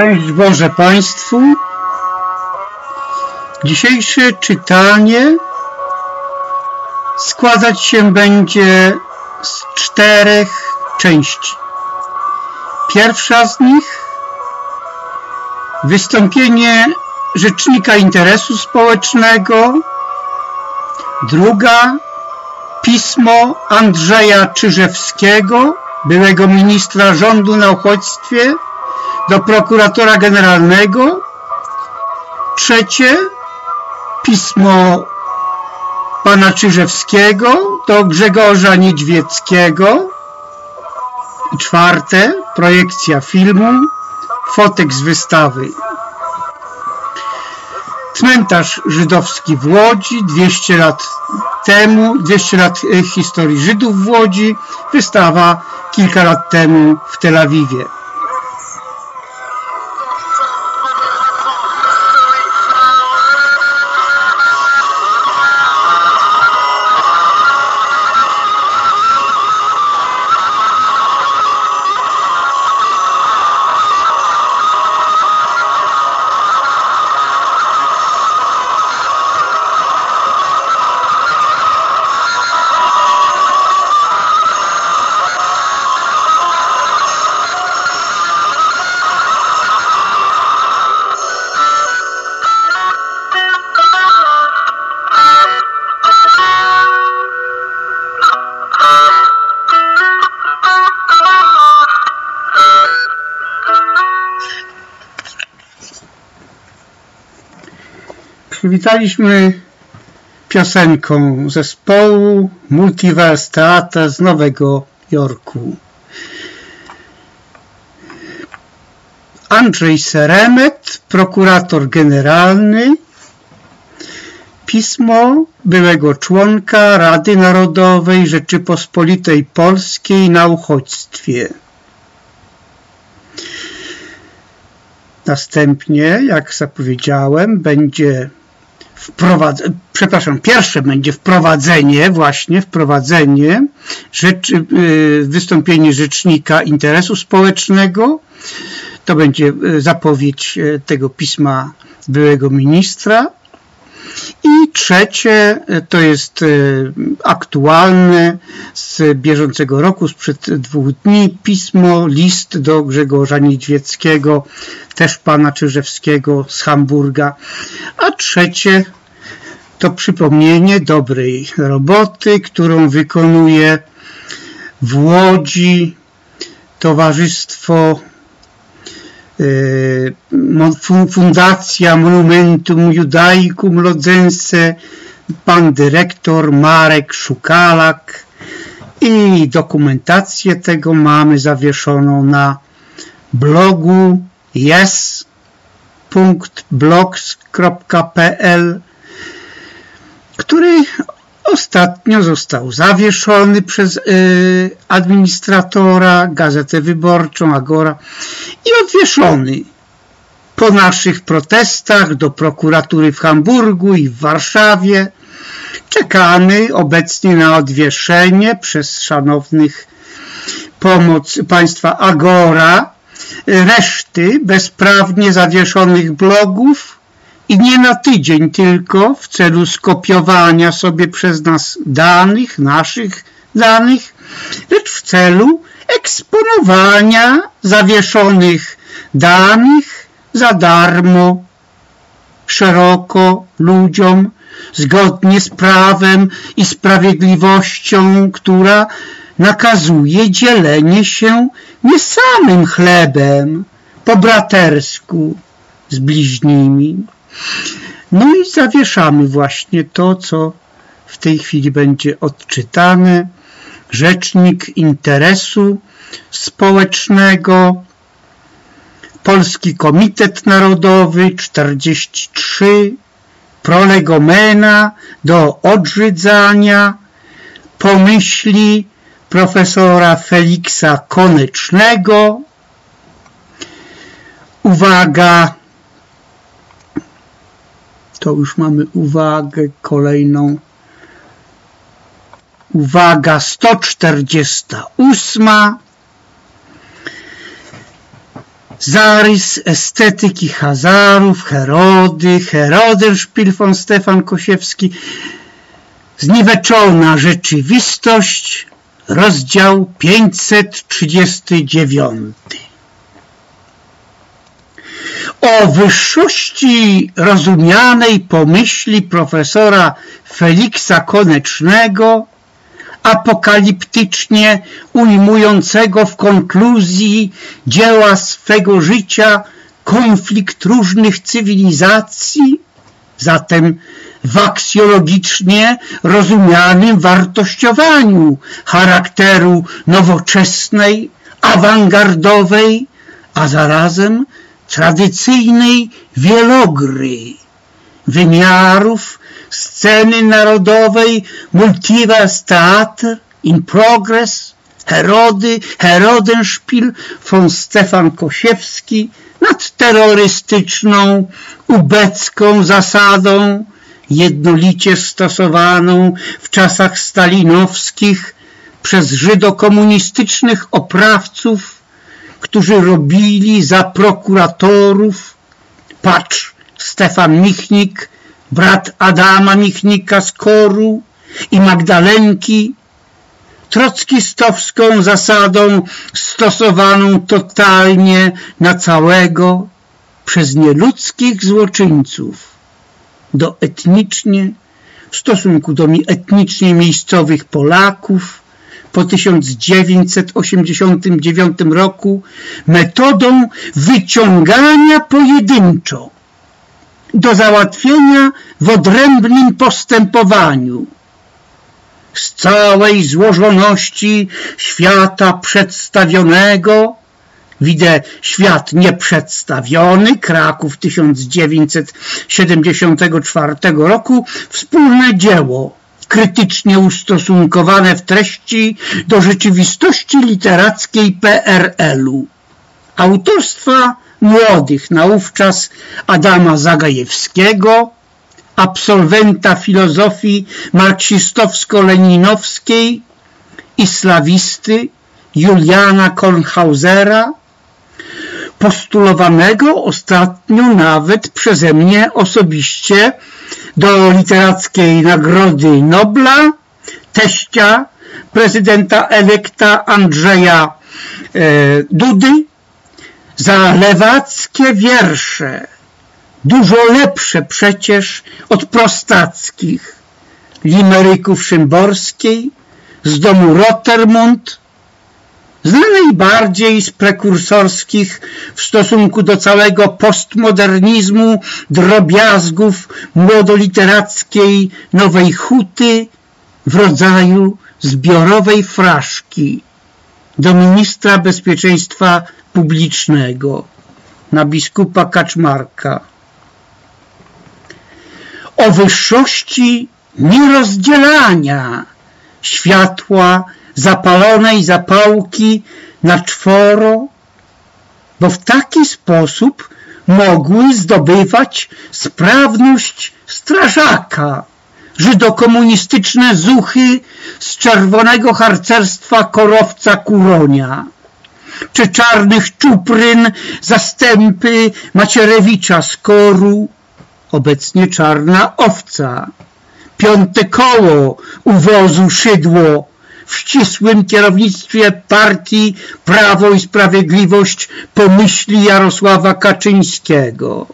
Szczęść Boże Państwu. Dzisiejsze czytanie składać się będzie z czterech części. Pierwsza z nich wystąpienie Rzecznika Interesu Społecznego. Druga pismo Andrzeja Czyżewskiego, byłego ministra rządu na uchodźstwie do prokuratora generalnego. Trzecie, pismo pana Czyżewskiego do Grzegorza Niedźwieckiego. Czwarte, projekcja filmu, fotek z wystawy. Cmentarz żydowski w Łodzi, 200 lat temu, 200 lat e, historii Żydów w Łodzi, wystawa kilka lat temu w Tel Awiwie. Przywitaliśmy piosenką zespołu Multiverse Theatre z Nowego Jorku. Andrzej Seremet, prokurator generalny, pismo byłego członka Rady Narodowej Rzeczypospolitej Polskiej na uchodźstwie. Następnie, jak zapowiedziałem, będzie wprowadzenie, przepraszam, pierwsze będzie wprowadzenie, właśnie wprowadzenie, rzecz, y, wystąpienie Rzecznika Interesu Społecznego. To będzie y, zapowiedź y, tego pisma byłego ministra. I trzecie to jest aktualne z bieżącego roku, sprzed dwóch dni, pismo, list do Grzegorza Niedźwieckiego, też pana Czyżewskiego z Hamburga. A trzecie to przypomnienie dobrej roboty, którą wykonuje w Łodzi Towarzystwo Fundacja Monumentum Judaicum Lodzense, pan dyrektor Marek Szukalak. I dokumentację tego mamy zawieszoną na blogu yes.blogs.pl który ostatnio został zawieszony przez y, administratora, Gazetę Wyborczą, Agora i odwieszony po naszych protestach do prokuratury w Hamburgu i w Warszawie. Czekamy obecnie na odwieszenie przez szanownych pomoc państwa Agora reszty bezprawnie zawieszonych blogów i nie na tydzień tylko w celu skopiowania sobie przez nas danych, naszych danych, lecz w celu eksponowania zawieszonych danych za darmo, szeroko ludziom, zgodnie z prawem i sprawiedliwością, która nakazuje dzielenie się nie samym chlebem, po bratersku z bliźnimi. No i zawieszamy właśnie to, co w tej chwili będzie odczytane rzecznik interesu społecznego, Polski Komitet Narodowy 43, prolegomena do odrzydzania, pomyśli profesora Feliksa Konecznego. Uwaga, to już mamy uwagę kolejną. Uwaga 148. Zarys estetyki Hazarów, Herody, Herodenszpil von Stefan Kosiewski, Zniweczona rzeczywistość, rozdział 539. O wyższości rozumianej pomyśli profesora Feliksa Konecznego, apokaliptycznie ujmującego w konkluzji dzieła swego życia konflikt różnych cywilizacji, zatem w aksjologicznie rozumianym wartościowaniu charakteru nowoczesnej, awangardowej, a zarazem tradycyjnej wielogry, wymiarów sceny narodowej Multiverse Theater in Progress, Herody, Herodenspiel von Stefan Kosiewski nad terrorystyczną, ubecką zasadą jednolicie stosowaną w czasach stalinowskich przez żydokomunistycznych oprawców, którzy robili za prokuratorów, patrz Stefan Michnik, brat Adama Michnika z Koru i Magdalenki, trockistowską zasadą stosowaną totalnie na całego przez nieludzkich złoczyńców do etnicznie, w stosunku do etnicznie miejscowych Polaków po 1989 roku metodą wyciągania pojedynczo do załatwienia w odrębnym postępowaniu z całej złożoności świata przedstawionego. Widzę świat nieprzedstawiony, Kraków 1974 roku, wspólne dzieło, krytycznie ustosunkowane w treści do rzeczywistości literackiej PRL-u. Autorstwa młodych naówczas Adama Zagajewskiego, absolwenta filozofii marksistowsko-leninowskiej i slawisty Juliana Kornhausera, postulowanego ostatnio nawet przeze mnie osobiście do literackiej Nagrody Nobla, teścia prezydenta elekta Andrzeja e, Dudy, za lewackie wiersze, dużo lepsze przecież od prostackich, limeryków Szymborskiej, z domu Rotermund, znanej bardziej z prekursorskich w stosunku do całego postmodernizmu drobiazgów młodoliterackiej nowej huty w rodzaju zbiorowej fraszki do ministra bezpieczeństwa publicznego na biskupa Kaczmarka. O wyższości nierozdzielania światła zapalonej zapałki na czworo, bo w taki sposób mogły zdobywać sprawność strażaka. Żydokomunistyczne zuchy z czerwonego harcerstwa korowca Kuronia czy czarnych czupryn zastępy Macierewicza z Koru, obecnie czarna owca, piąte koło uwozu szydło w ścisłym kierownictwie partii Prawo i Sprawiedliwość pomyśli Jarosława Kaczyńskiego.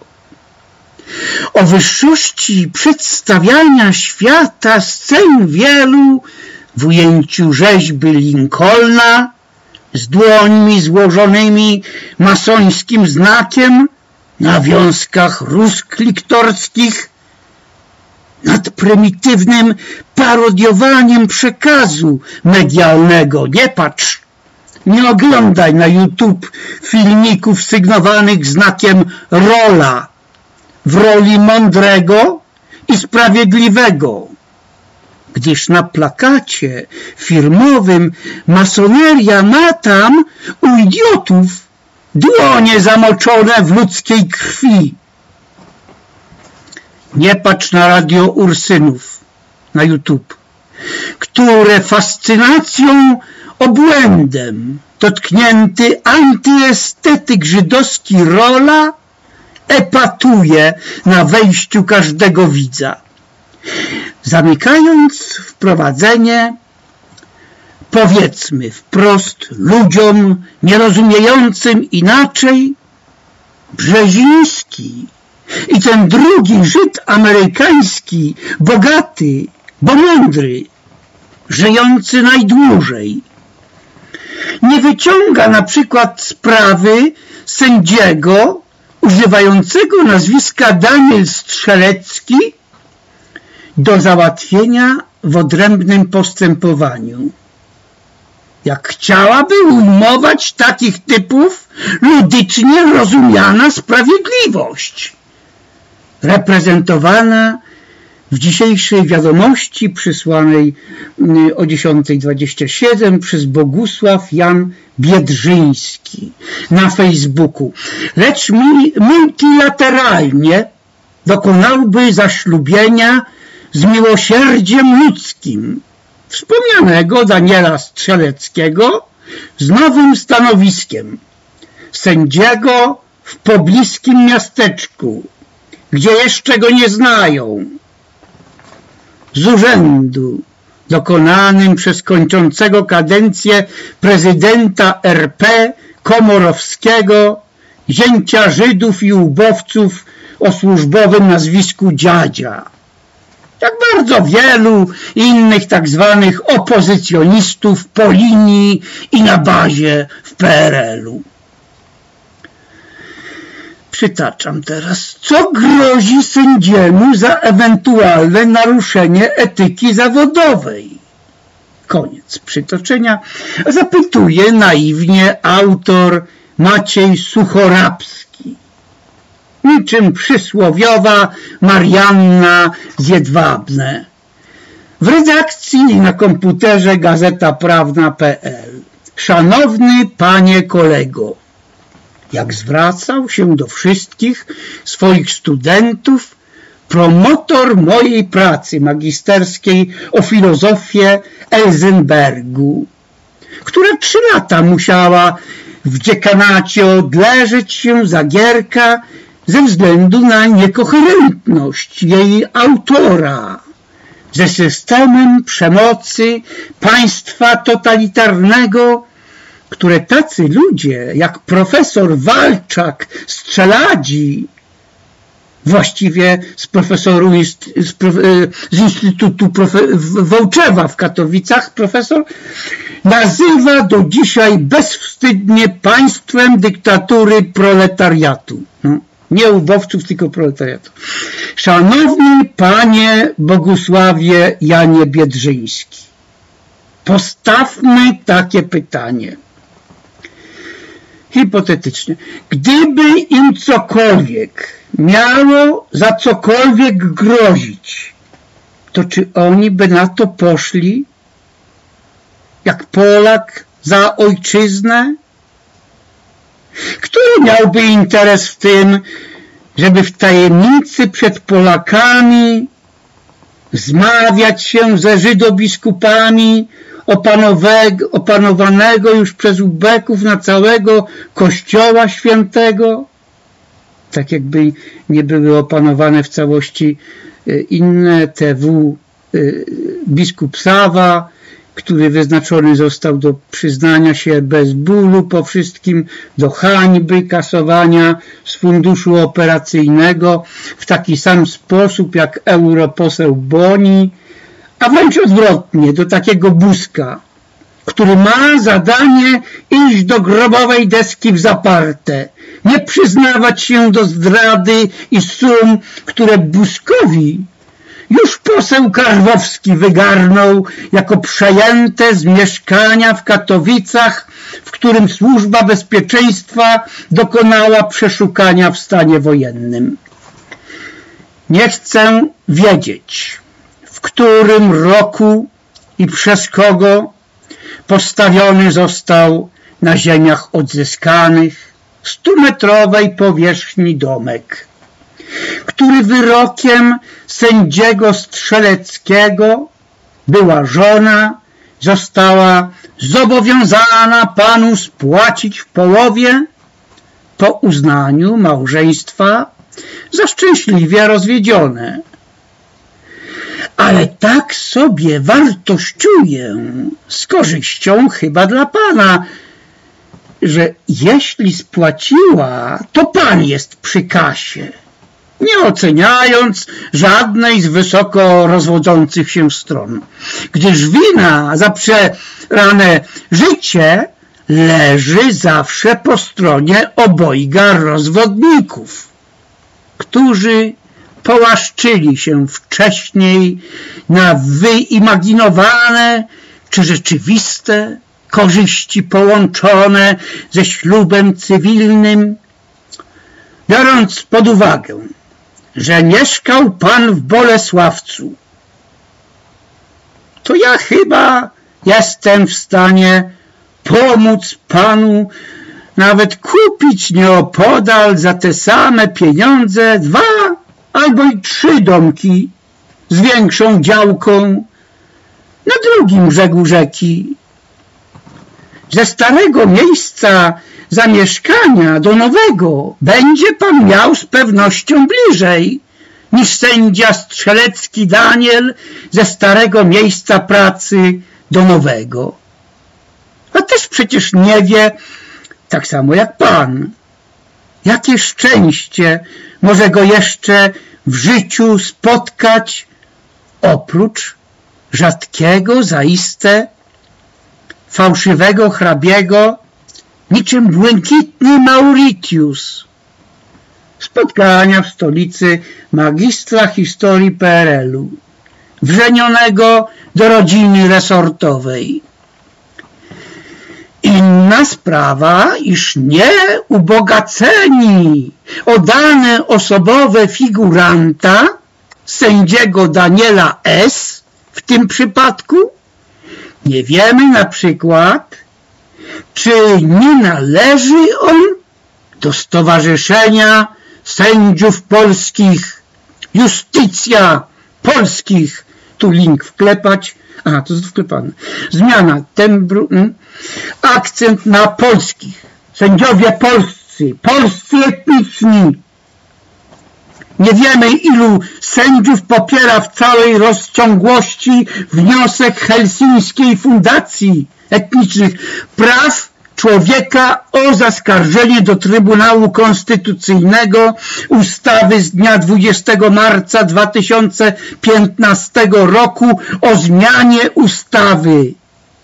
O wyższości przedstawiania świata scen wielu w ujęciu rzeźby Lincolna z dłońmi złożonymi masońskim znakiem na wiązkach ruskliktorskich nad prymitywnym parodiowaniem przekazu medialnego. Nie patrz, nie oglądaj na YouTube filmików sygnowanych znakiem rola w roli mądrego i sprawiedliwego, gdyż na plakacie firmowym masoneria ma tam u idiotów dłonie zamoczone w ludzkiej krwi. Nie patrz na radio Ursynów na YouTube, które fascynacją obłędem dotknięty antyestetyk żydowski Rola epatuje na wejściu każdego widza. Zamykając wprowadzenie, powiedzmy wprost ludziom nierozumiejącym inaczej, Brzeziński i ten drugi Żyd amerykański, bogaty, bo mądry, żyjący najdłużej, nie wyciąga na przykład sprawy sędziego używającego nazwiska Daniel Strzelecki do załatwienia w odrębnym postępowaniu. Jak chciałaby ujmować takich typów ludycznie rozumiana sprawiedliwość, reprezentowana w dzisiejszej wiadomości przysłanej mm, o 10.27 przez Bogusław Jan Biedrzyński na Facebooku, lecz multilateralnie dokonałby zaślubienia z miłosierdziem ludzkim wspomnianego Daniela Strzeleckiego z nowym stanowiskiem. Sędziego w pobliskim miasteczku, gdzie jeszcze go nie znają z urzędu dokonanym przez kończącego kadencję prezydenta RP Komorowskiego, zięcia Żydów i ubowców o służbowym nazwisku Dziadzia. Jak bardzo wielu innych tak zwanych opozycjonistów po linii i na bazie w PRL-u. Przytaczam teraz. Co grozi sędziemu za ewentualne naruszenie etyki zawodowej? Koniec przytoczenia. Zapytuje naiwnie autor Maciej Suchorabski. Niczym przysłowiowa Marianna Zjedwabne. W redakcji na komputerze Gazeta Prawna.pl Szanowny panie kolego, jak zwracał się do wszystkich swoich studentów promotor mojej pracy magisterskiej o filozofię Elzenbergu, która trzy lata musiała w dziekanacie odleżeć się za Gierka ze względu na niekoherentność jej autora ze systemem przemocy państwa totalitarnego które tacy ludzie jak profesor Walczak z Czeladzi, właściwie z profesoru z, z Instytutu Profe, Wołczewa w Katowicach, profesor nazywa do dzisiaj bezwstydnie państwem dyktatury proletariatu. No, nie ubowców, tylko proletariatu. Szanowny panie Bogusławie Janie Biedrzyński, postawmy takie pytanie hipotetycznie, gdyby im cokolwiek miało za cokolwiek grozić, to czy oni by na to poszli, jak Polak za ojczyznę? Który miałby interes w tym, żeby w tajemnicy przed Polakami zmawiać się ze żydobiskupami opanowanego już przez ubeków na całego Kościoła Świętego, tak jakby nie były opanowane w całości e, inne TW e, biskup Sawa, który wyznaczony został do przyznania się bez bólu po wszystkim, do hańby kasowania z funduszu operacyjnego w taki sam sposób jak europoseł Boni, a wręcz odwrotnie, do takiego Buzka, który ma zadanie iść do grobowej deski w zaparte, nie przyznawać się do zdrady i sum, które Buzkowi już poseł Karwowski wygarnął jako przejęte z mieszkania w Katowicach, w którym służba bezpieczeństwa dokonała przeszukania w stanie wojennym. Nie chcę wiedzieć, którym roku i przez kogo postawiony został na ziemiach odzyskanych stumetrowej powierzchni domek, który wyrokiem sędziego strzeleckiego była żona, została zobowiązana panu spłacić w połowie po uznaniu małżeństwa za szczęśliwie rozwiedzione. Ale tak sobie wartościuję z korzyścią chyba dla pana, że jeśli spłaciła, to pan jest przy kasie, nie oceniając żadnej z wysoko rozwodzących się stron, gdyż wina za przerane życie leży zawsze po stronie obojga rozwodników, którzy połaszczyli się wcześniej na wyimaginowane czy rzeczywiste korzyści połączone ze ślubem cywilnym, biorąc pod uwagę, że mieszkał pan w Bolesławcu, to ja chyba jestem w stanie pomóc panu nawet kupić nieopodal za te same pieniądze dwa albo i trzy domki z większą działką na drugim brzegu rzeki. Ze starego miejsca zamieszkania do nowego będzie pan miał z pewnością bliżej niż sędzia strzelecki Daniel ze starego miejsca pracy do nowego. A też przecież nie wie, tak samo jak pan, jakie szczęście może go jeszcze w życiu spotkać oprócz rzadkiego, zaiste fałszywego hrabiego, niczym błękitny Mauritius. Spotkania w stolicy magistra historii PRL-u, wrzenionego do rodziny resortowej. Inna sprawa, iż nie ubogaceni o dane osobowe figuranta, sędziego Daniela S. w tym przypadku, nie wiemy na przykład, czy nie należy on do Stowarzyszenia Sędziów Polskich, Justycja Polskich, tu link wklepać, a to jest wklepane, zmiana tembru, hmm? akcent na polskich, sędziowie polscy, polscy etniczni, nie wiemy, ilu sędziów popiera w całej rozciągłości wniosek Helsińskiej Fundacji Etnicznych Praw Człowieka o zaskarżenie do Trybunału Konstytucyjnego ustawy z dnia 20 marca 2015 roku o zmianie ustawy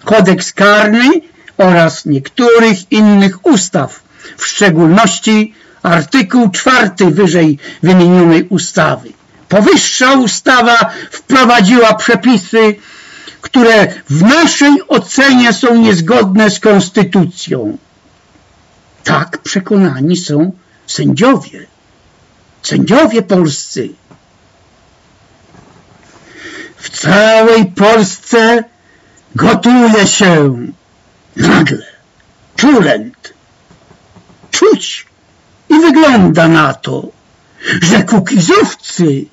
Kodeks Karny oraz niektórych innych ustaw, w szczególności artykuł czwarty wyżej wymienionej ustawy. Powyższa ustawa wprowadziła przepisy, które w naszej ocenie są niezgodne z konstytucją. Tak przekonani są sędziowie, sędziowie polscy. W całej Polsce gotuje się nagle, czulent, czuć i wygląda na to, że kukizowcy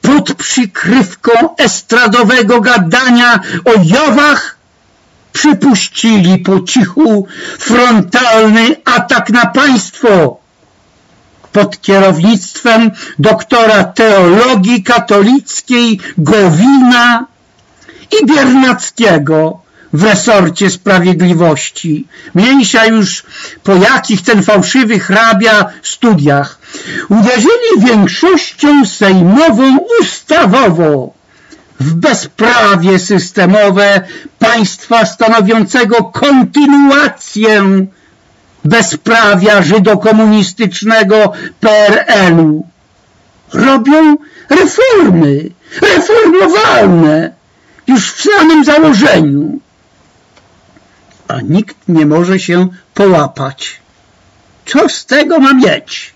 pod przykrywką estradowego gadania o Jowach przypuścili po cichu frontalny atak na państwo pod kierownictwem doktora teologii katolickiej Gowina i Biernackiego, w resorcie sprawiedliwości. Mniejsza już po jakich ten fałszywy hrabia studiach. Uderzyli większością sejmową ustawowo w bezprawie systemowe państwa stanowiącego kontynuację bezprawia żydokomunistycznego PRL-u. robią reformy, reformowalne, już w samym założeniu. A nikt nie może się połapać. Co z tego ma mieć?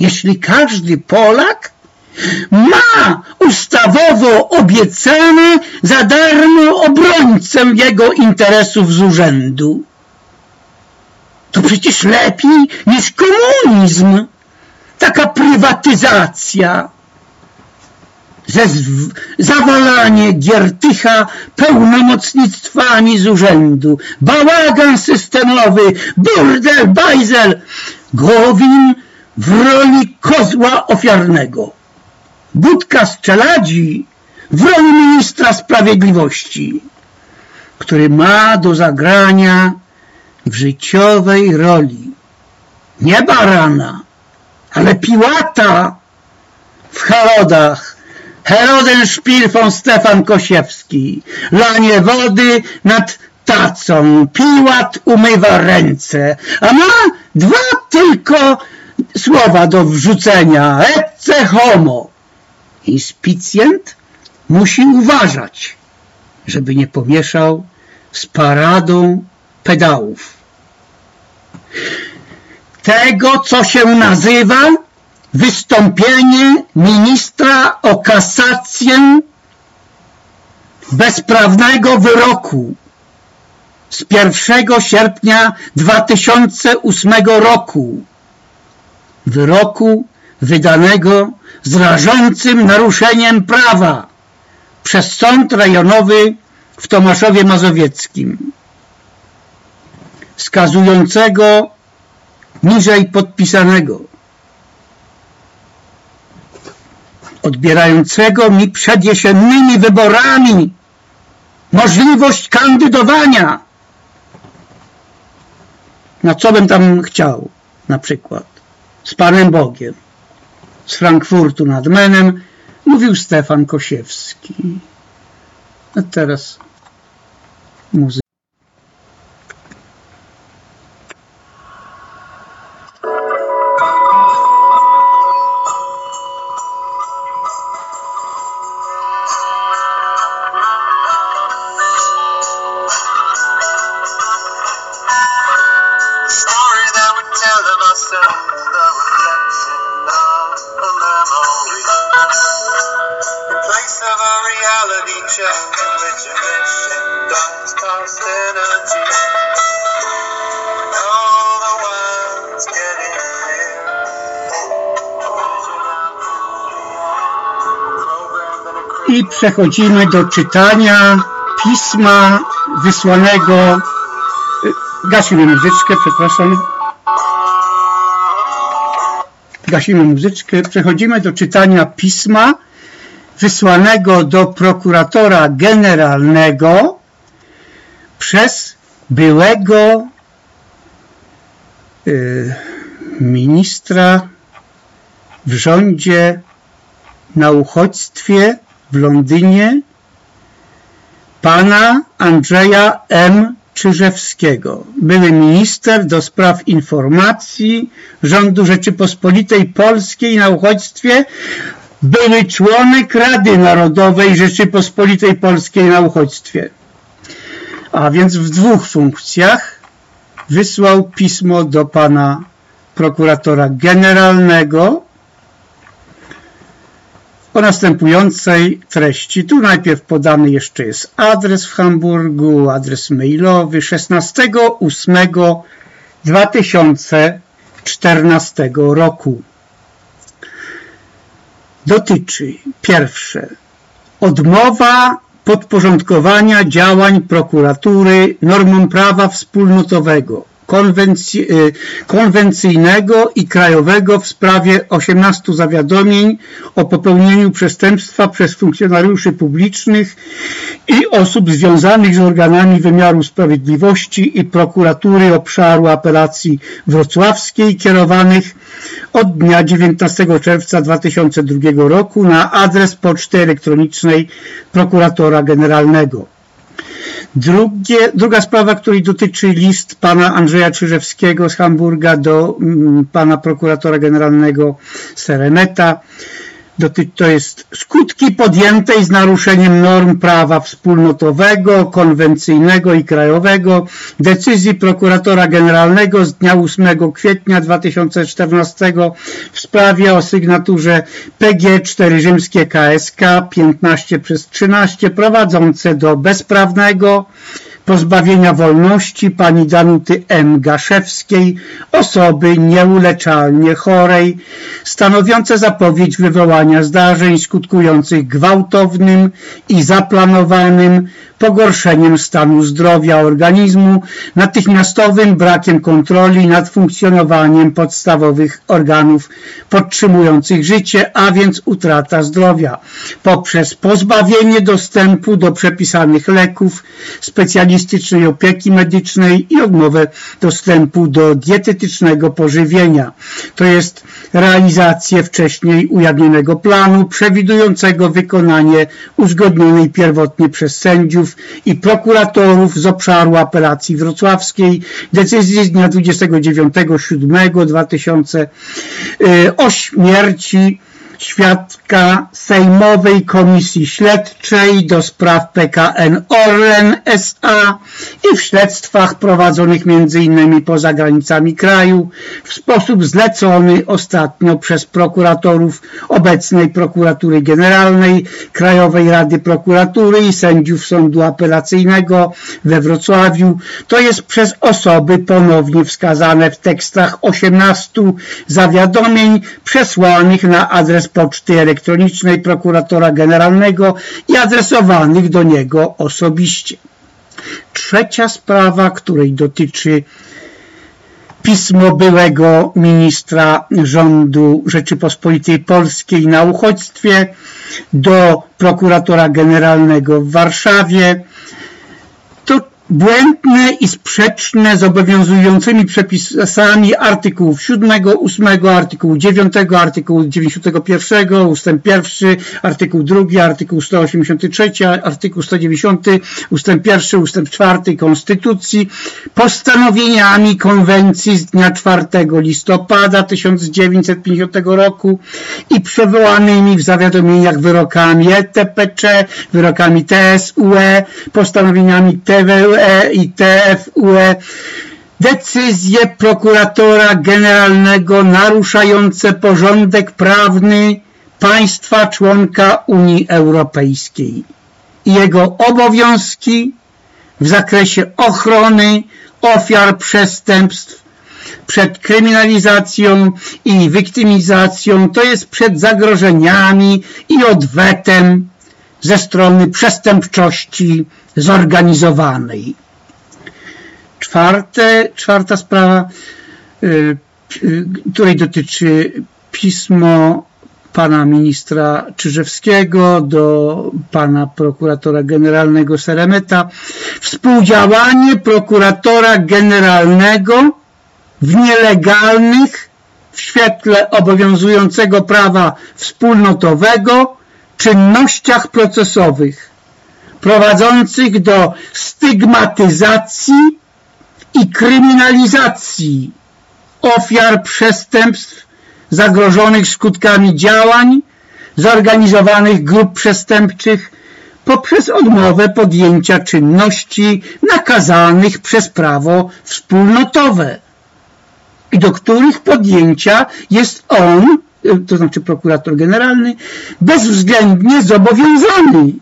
Jeśli każdy Polak ma ustawowo obiecane za darmo obrońcę jego interesów z urzędu. To przecież lepiej niż komunizm. Taka prywatyzacja. Zawalanie Giertycha pełnomocnictwami z urzędu, bałagan systemowy, burdel, bajzel, Gowin w roli kozła ofiarnego. Budka z czeladzi w roli ministra sprawiedliwości, który ma do zagrania w życiowej roli nie barana, ale piłata w Herodach, Herodenspiel von Stefan Kosiewski, lanie wody nad tacą, piłat umywa ręce, a ma dwa tylko słowa do wrzucenia, ecce homo. Inspicjent musi uważać, żeby nie pomieszał z paradą pedałów. Tego, co się nazywa wystąpienie ministra o kasację bezprawnego wyroku z 1 sierpnia 2008 roku. Wyroku wydanego z rażącym naruszeniem prawa przez Sąd Rejonowy w Tomaszowie Mazowieckim, skazującego niżej podpisanego, odbierającego mi przed jesiennymi wyborami możliwość kandydowania. Na co bym tam chciał, na przykład, z Panem Bogiem z Frankfurtu nad Menem, mówił Stefan Kosiewski. A teraz muzyka. Przechodzimy do czytania pisma wysłanego. Gasimy muzyczkę, przepraszam. Gasimy muzyczkę. Przechodzimy do czytania pisma wysłanego do prokuratora generalnego przez byłego y, ministra w rządzie na uchodźstwie w Londynie pana Andrzeja M. Czyżewskiego, były minister do spraw informacji rządu Rzeczypospolitej Polskiej na uchodźstwie, były członek Rady Narodowej Rzeczypospolitej Polskiej na uchodźstwie. A więc w dwóch funkcjach wysłał pismo do pana prokuratora generalnego o następującej treści. Tu najpierw podany jeszcze jest adres w Hamburgu, adres mailowy 16.08.2014 roku. Dotyczy pierwsze odmowa podporządkowania działań prokuratury normom prawa wspólnotowego konwencji, y, konwencyjnego i krajowego w sprawie 18 zawiadomień o popełnieniu przestępstwa przez funkcjonariuszy publicznych i osób związanych z organami wymiaru sprawiedliwości i prokuratury obszaru apelacji wrocławskiej kierowanych od dnia 19 czerwca 2002 roku na adres poczty elektronicznej prokuratora generalnego Drugie, druga sprawa, której dotyczy list pana Andrzeja Czyżewskiego z Hamburga do mm, pana prokuratora generalnego Seremeta to jest skutki podjętej z naruszeniem norm prawa wspólnotowego, konwencyjnego i krajowego decyzji prokuratora generalnego z dnia 8 kwietnia 2014 w sprawie o sygnaturze PG 4 rzymskie KSK 15 przez 13 prowadzące do bezprawnego pozbawienia wolności pani Danuty M. Gaszewskiej, osoby nieuleczalnie chorej, stanowiące zapowiedź wywołania zdarzeń skutkujących gwałtownym i zaplanowanym pogorszeniem stanu zdrowia organizmu, natychmiastowym brakiem kontroli nad funkcjonowaniem podstawowych organów podtrzymujących życie, a więc utrata zdrowia, poprzez pozbawienie dostępu do przepisanych leków, specjalistycznej opieki medycznej i odmowę dostępu do dietetycznego pożywienia. To jest realizację wcześniej ujawnionego planu przewidującego wykonanie uzgodnionej pierwotnie przez sędziów i prokuratorów z obszaru apelacji wrocławskiej. Decyzji z dnia 29.07.2000 o śmierci świadka Sejmowej Komisji Śledczej do spraw PKN Orlen S.A. i w śledztwach prowadzonych m.in. poza granicami kraju w sposób zlecony ostatnio przez prokuratorów obecnej Prokuratury Generalnej, Krajowej Rady Prokuratury i sędziów Sądu Apelacyjnego we Wrocławiu, to jest przez osoby ponownie wskazane w tekstach 18 zawiadomień przesłanych na adres poczty elektronicznej prokuratora generalnego i adresowanych do niego osobiście. Trzecia sprawa, której dotyczy pismo byłego ministra rządu Rzeczypospolitej Polskiej na uchodźstwie do prokuratora generalnego w Warszawie błędne i sprzeczne z obowiązującymi przepisami artykułów 7, 8, artykułu 9, artykułu 91, ustęp 1, artykuł 2, artykuł 183, artykuł 190, ustęp 1, ustęp 4 Konstytucji, postanowieniami konwencji z dnia 4 listopada 1950 roku i przywołanymi w zawiadomieniach wyrokami ETPC, wyrokami TSUE, postanowieniami TWE, TFUE i TFUE decyzje prokuratora generalnego naruszające porządek prawny państwa członka Unii Europejskiej i jego obowiązki w zakresie ochrony ofiar przestępstw przed kryminalizacją i wiktymizacją, to jest przed zagrożeniami i odwetem ze strony przestępczości zorganizowanej. Czwarte, czwarta sprawa, y, y, której dotyczy pismo pana ministra Czyżewskiego do pana prokuratora generalnego Seremeta. Współdziałanie prokuratora generalnego w nielegalnych w świetle obowiązującego prawa wspólnotowego czynnościach procesowych prowadzących do stygmatyzacji i kryminalizacji ofiar przestępstw zagrożonych skutkami działań zorganizowanych grup przestępczych poprzez odmowę podjęcia czynności nakazanych przez prawo wspólnotowe i do których podjęcia jest on, to znaczy prokurator generalny, bezwzględnie zobowiązany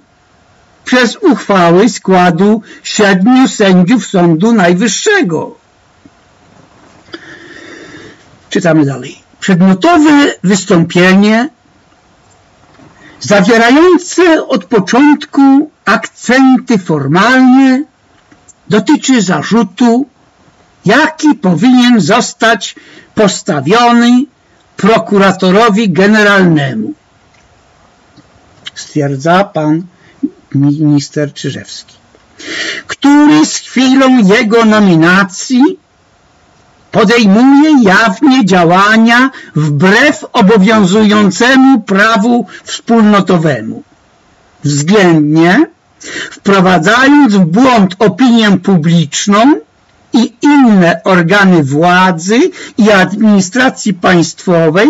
przez uchwały składu siedmiu sędziów Sądu Najwyższego. Czytamy dalej. Przedmiotowe wystąpienie zawierające od początku akcenty formalne dotyczy zarzutu, jaki powinien zostać postawiony prokuratorowi generalnemu. Stwierdza pan minister Czyżewski, który z chwilą jego nominacji podejmuje jawnie działania wbrew obowiązującemu prawu wspólnotowemu, względnie wprowadzając w błąd opinię publiczną i inne organy władzy i administracji państwowej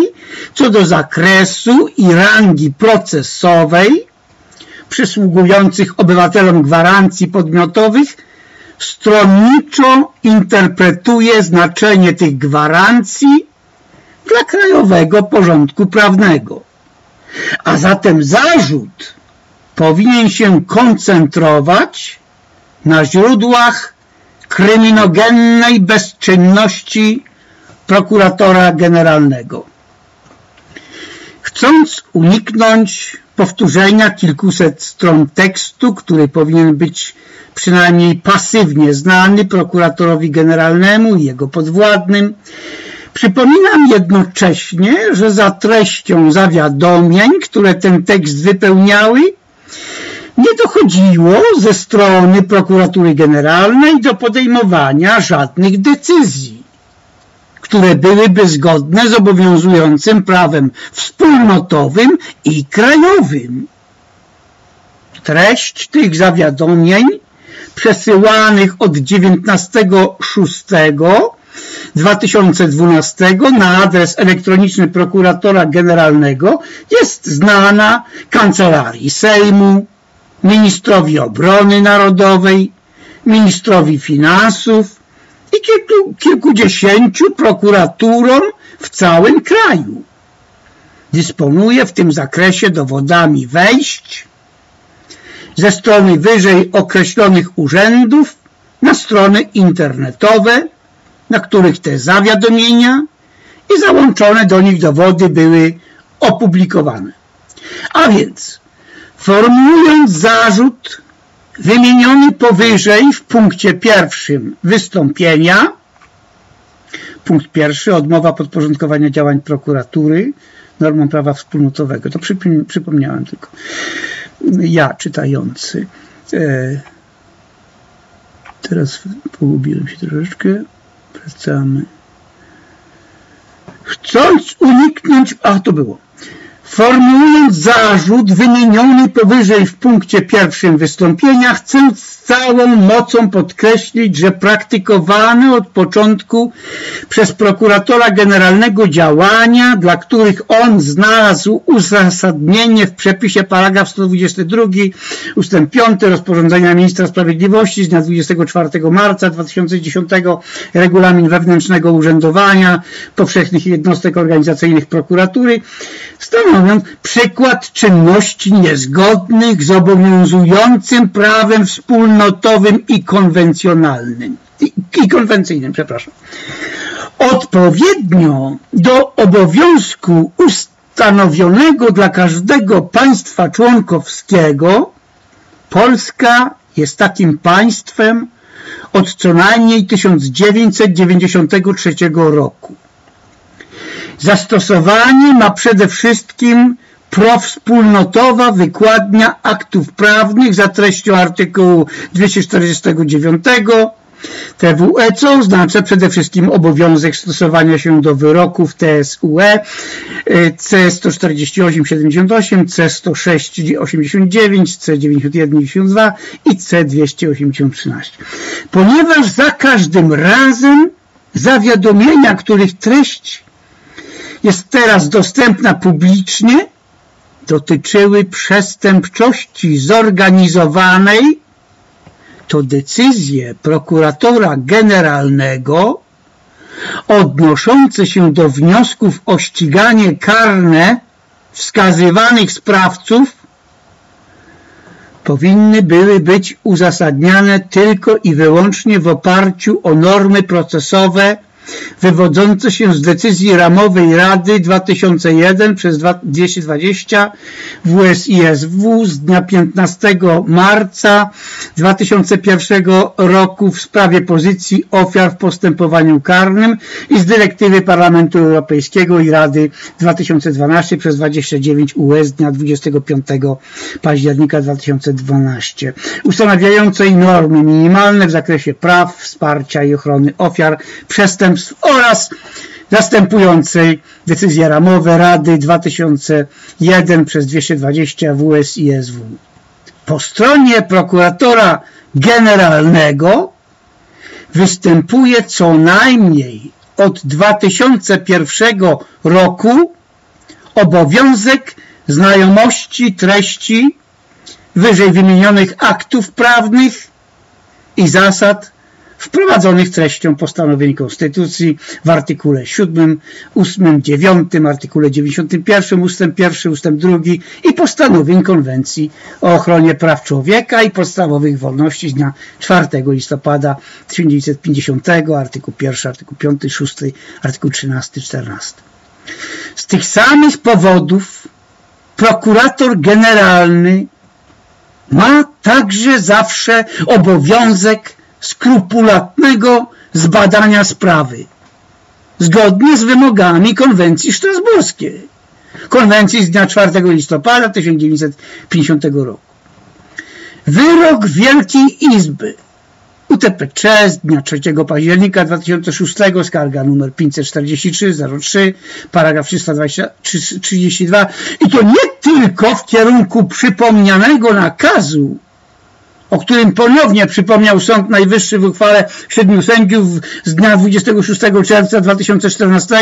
co do zakresu i rangi procesowej przysługujących obywatelom gwarancji podmiotowych, stronniczo interpretuje znaczenie tych gwarancji dla krajowego porządku prawnego. A zatem zarzut powinien się koncentrować na źródłach kryminogennej bezczynności prokuratora generalnego. Chcąc uniknąć powtórzenia kilkuset stron tekstu, który powinien być przynajmniej pasywnie znany prokuratorowi generalnemu i jego podwładnym, Przypominam jednocześnie, że za treścią zawiadomień, które ten tekst wypełniały, nie dochodziło ze strony prokuratury generalnej do podejmowania żadnych decyzji, które byłyby zgodne z obowiązującym prawem wspólnotowym i krajowym. Treść tych zawiadomień przesyłanych od 19.06 2012 na adres elektroniczny prokuratora generalnego jest znana Kancelarii Sejmu, ministrowi obrony narodowej, ministrowi finansów i kilku, kilkudziesięciu prokuraturom w całym kraju. Dysponuje w tym zakresie dowodami wejść ze strony wyżej określonych urzędów na strony internetowe, na których te zawiadomienia i załączone do nich dowody były opublikowane. A więc Formułując zarzut wymieniony powyżej w punkcie pierwszym wystąpienia, punkt pierwszy, odmowa podporządkowania działań prokuratury normom prawa wspólnotowego. To przypomniałem tylko. Ja, czytający. E, teraz pogubiłem się troszeczkę. Wracamy. Chcąc uniknąć, a to było, Formułując zarzut wymieniony powyżej w punkcie pierwszym wystąpienia, chcę całą mocą podkreślić, że praktykowane od początku przez prokuratora generalnego działania, dla których on znalazł uzasadnienie w przepisie paragraf 122 ustęp 5 rozporządzenia ministra sprawiedliwości z dnia 24 marca 2010 regulamin wewnętrznego urzędowania powszechnych jednostek organizacyjnych prokuratury stanowiąc przykład czynności niezgodnych z obowiązującym prawem wspólnotowym i konwencjonalnym i, konwencyjnym, przepraszam. Odpowiednio do obowiązku ustanowionego dla każdego państwa członkowskiego Polska jest takim państwem od co najmniej 1993 roku. Zastosowanie ma przede wszystkim prowspólnotowa wykładnia aktów prawnych za treścią artykułu 249 TWE, co oznacza przede wszystkim obowiązek stosowania się do wyroków TSUE C148-78, C106-89, C91-92 i C280-13. Ponieważ za każdym razem zawiadomienia, których treść jest teraz dostępna publicznie, dotyczyły przestępczości zorganizowanej, to decyzje prokuratora generalnego odnoszące się do wniosków o ściganie karne wskazywanych sprawców powinny były być uzasadniane tylko i wyłącznie w oparciu o normy procesowe wywodzące się z decyzji ramowej Rady 2001 przez 220 WSISW z dnia 15 marca 2001 roku w sprawie pozycji ofiar w postępowaniu karnym i z dyrektywy Parlamentu Europejskiego i Rady 2012 przez 29 US z dnia 25 października 2012 ustanawiającej normy minimalne w zakresie praw, wsparcia i ochrony ofiar przestępstw oraz następującej decyzje ramowe Rady 2001 przez 220 WSISW. po stronie prokuratora generalnego występuje co najmniej od 2001 roku obowiązek znajomości treści wyżej wymienionych aktów prawnych i zasad wprowadzonych treścią postanowień Konstytucji w artykule 7, 8, 9, artykule 91, ustęp 1, ustęp 2 i postanowień Konwencji o ochronie praw człowieka i podstawowych wolności z dnia 4 listopada 1950, artykuł 1, artykuł 5, 6, artykuł 13, 14. Z tych samych powodów prokurator generalny ma także zawsze obowiązek skrupulatnego zbadania sprawy, zgodnie z wymogami konwencji strasburskiej, konwencji z dnia 4 listopada 1950 roku. Wyrok Wielkiej Izby. UTPC z dnia 3 października 2006, skarga numer 543-03, paragraf 332 i to nie tylko w kierunku przypomnianego nakazu o którym ponownie przypomniał Sąd Najwyższy w uchwale siedmiu sędziów z dnia 26 czerwca 2014,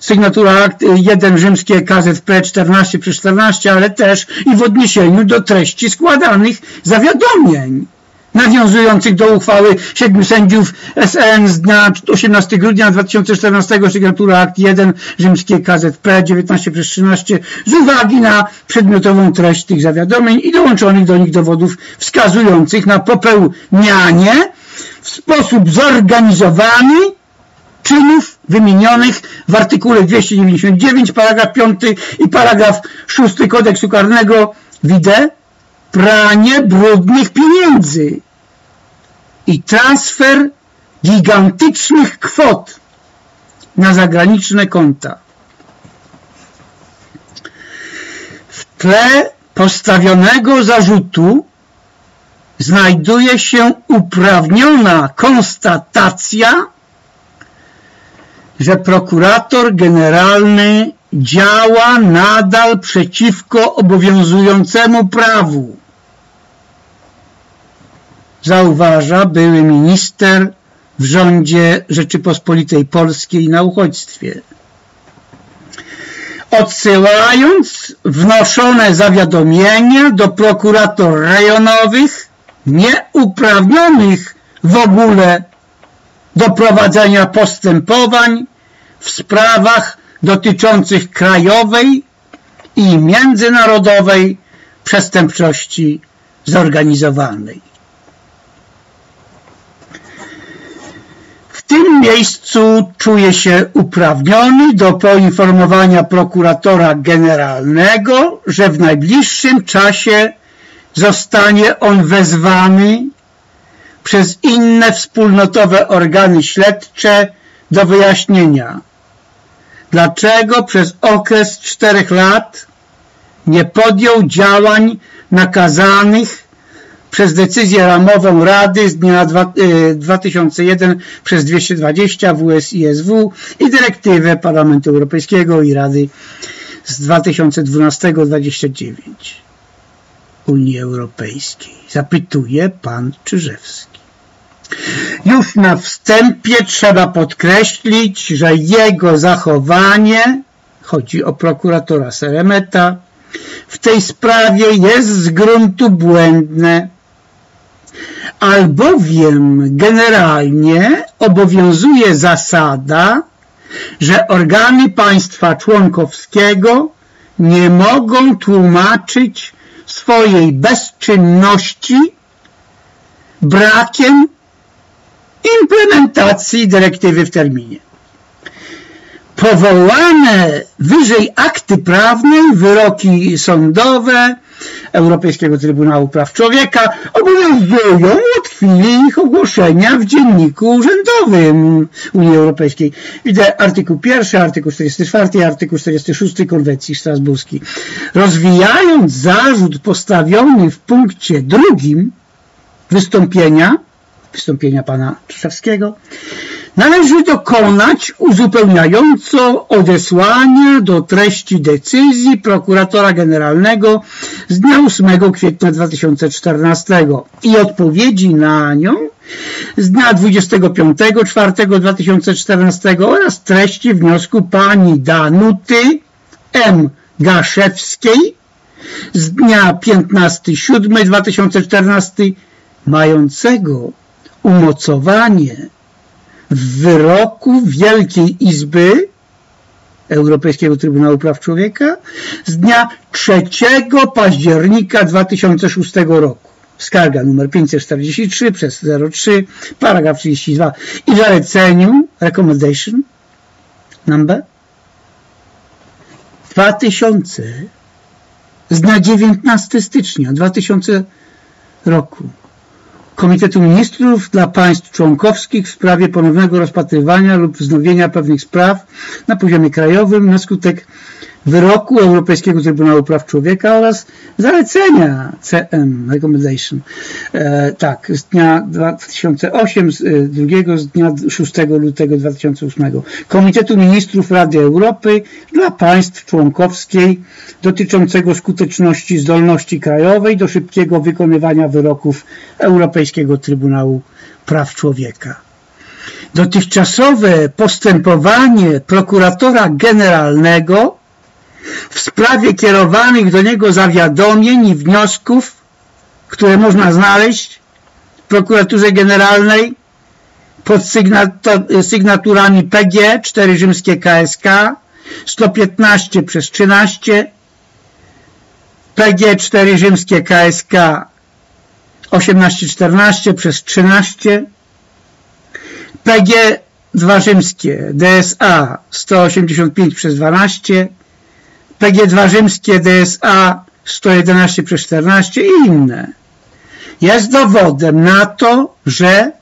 sygnatura akt 1 rzymskie KZP 14 przez 14, ale też i w odniesieniu do treści składanych zawiadomień nawiązujących do uchwały siedmiu sędziów SN z dnia 18 grudnia 2014, sygnatura akt 1 rzymskie KZP 19 przez 13 z uwagi na przedmiotową treść tych zawiadomień i dołączonych do nich dowodów wskazujących na popełnianie w sposób zorganizowany czynów wymienionych w artykule 299, paragraf 5 i paragraf 6 kodeksu karnego. Widzę pranie brudnych pieniędzy i transfer gigantycznych kwot na zagraniczne konta. W tle postawionego zarzutu znajduje się uprawniona konstatacja, że prokurator generalny działa nadal przeciwko obowiązującemu prawu zauważa były minister w rządzie Rzeczypospolitej Polskiej na uchodźstwie. Odsyłając wnoszone zawiadomienia do prokurator rejonowych nieuprawnionych w ogóle do prowadzenia postępowań w sprawach dotyczących krajowej i międzynarodowej przestępczości zorganizowanej. Tym miejscu czuję się uprawniony do poinformowania prokuratora generalnego, że w najbliższym czasie zostanie on wezwany przez inne wspólnotowe organy śledcze do wyjaśnienia, dlaczego przez okres czterech lat nie podjął działań nakazanych przez decyzję ramową Rady z dnia 2001 y, przez 220 WSISW i dyrektywę Parlamentu Europejskiego i Rady z 2012-29 Unii Europejskiej. Zapytuje pan Czyżewski. Już na wstępie trzeba podkreślić, że jego zachowanie, chodzi o prokuratora Seremeta, w tej sprawie jest z gruntu błędne albowiem generalnie obowiązuje zasada, że organy państwa członkowskiego nie mogą tłumaczyć swojej bezczynności brakiem implementacji dyrektywy w terminie. Powołane wyżej akty prawne, wyroki sądowe, Europejskiego Trybunału Praw Człowieka obowiązują od chwili ich ogłoszenia w dzienniku urzędowym Unii Europejskiej. Widzę artykuł 1, artykuł 44, artykuł 46 Konwencji Strasburskiej. Rozwijając zarzut postawiony w punkcie drugim wystąpienia, wystąpienia pana Czeszewskiego, należy dokonać uzupełniająco odesłania do treści decyzji prokuratora generalnego z dnia 8 kwietnia 2014 i odpowiedzi na nią z dnia 25.4.2014 oraz treści wniosku pani Danuty M. Gaszewskiej z dnia 15.7.2014 mającego umocowanie w wyroku Wielkiej Izby Europejskiego Trybunału Praw Człowieka z dnia 3 października 2006 roku. Skarga numer 543 przez 03, paragraf 32 i zaleceniu, recommendation number? 2000 z dnia 19 stycznia 2000 roku Komitetu Ministrów dla państw członkowskich w sprawie ponownego rozpatrywania lub wznowienia pewnych spraw na poziomie krajowym na skutek wyroku Europejskiego Trybunału Praw Człowieka oraz zalecenia CM Recommendation. E, tak, z dnia 2008, z, e, drugiego z dnia 6 lutego 2008. Komitetu Ministrów Rady Europy dla państw członkowskiej dotyczącego skuteczności zdolności krajowej do szybkiego wykonywania wyroków Europejskiego Trybunału Praw Człowieka. Dotychczasowe postępowanie prokuratora generalnego w sprawie kierowanych do niego zawiadomień i wniosków, które można znaleźć w prokuraturze generalnej pod sygnaturami PG 4 rzymskie KSK 115 przez 13 PG 4 rzymskie KSK 1814 przez 13 PG 2 rzymskie DSA 185 przez 12 PG2 rzymskie DSA 111 przez 14 i inne. Jest dowodem na to, że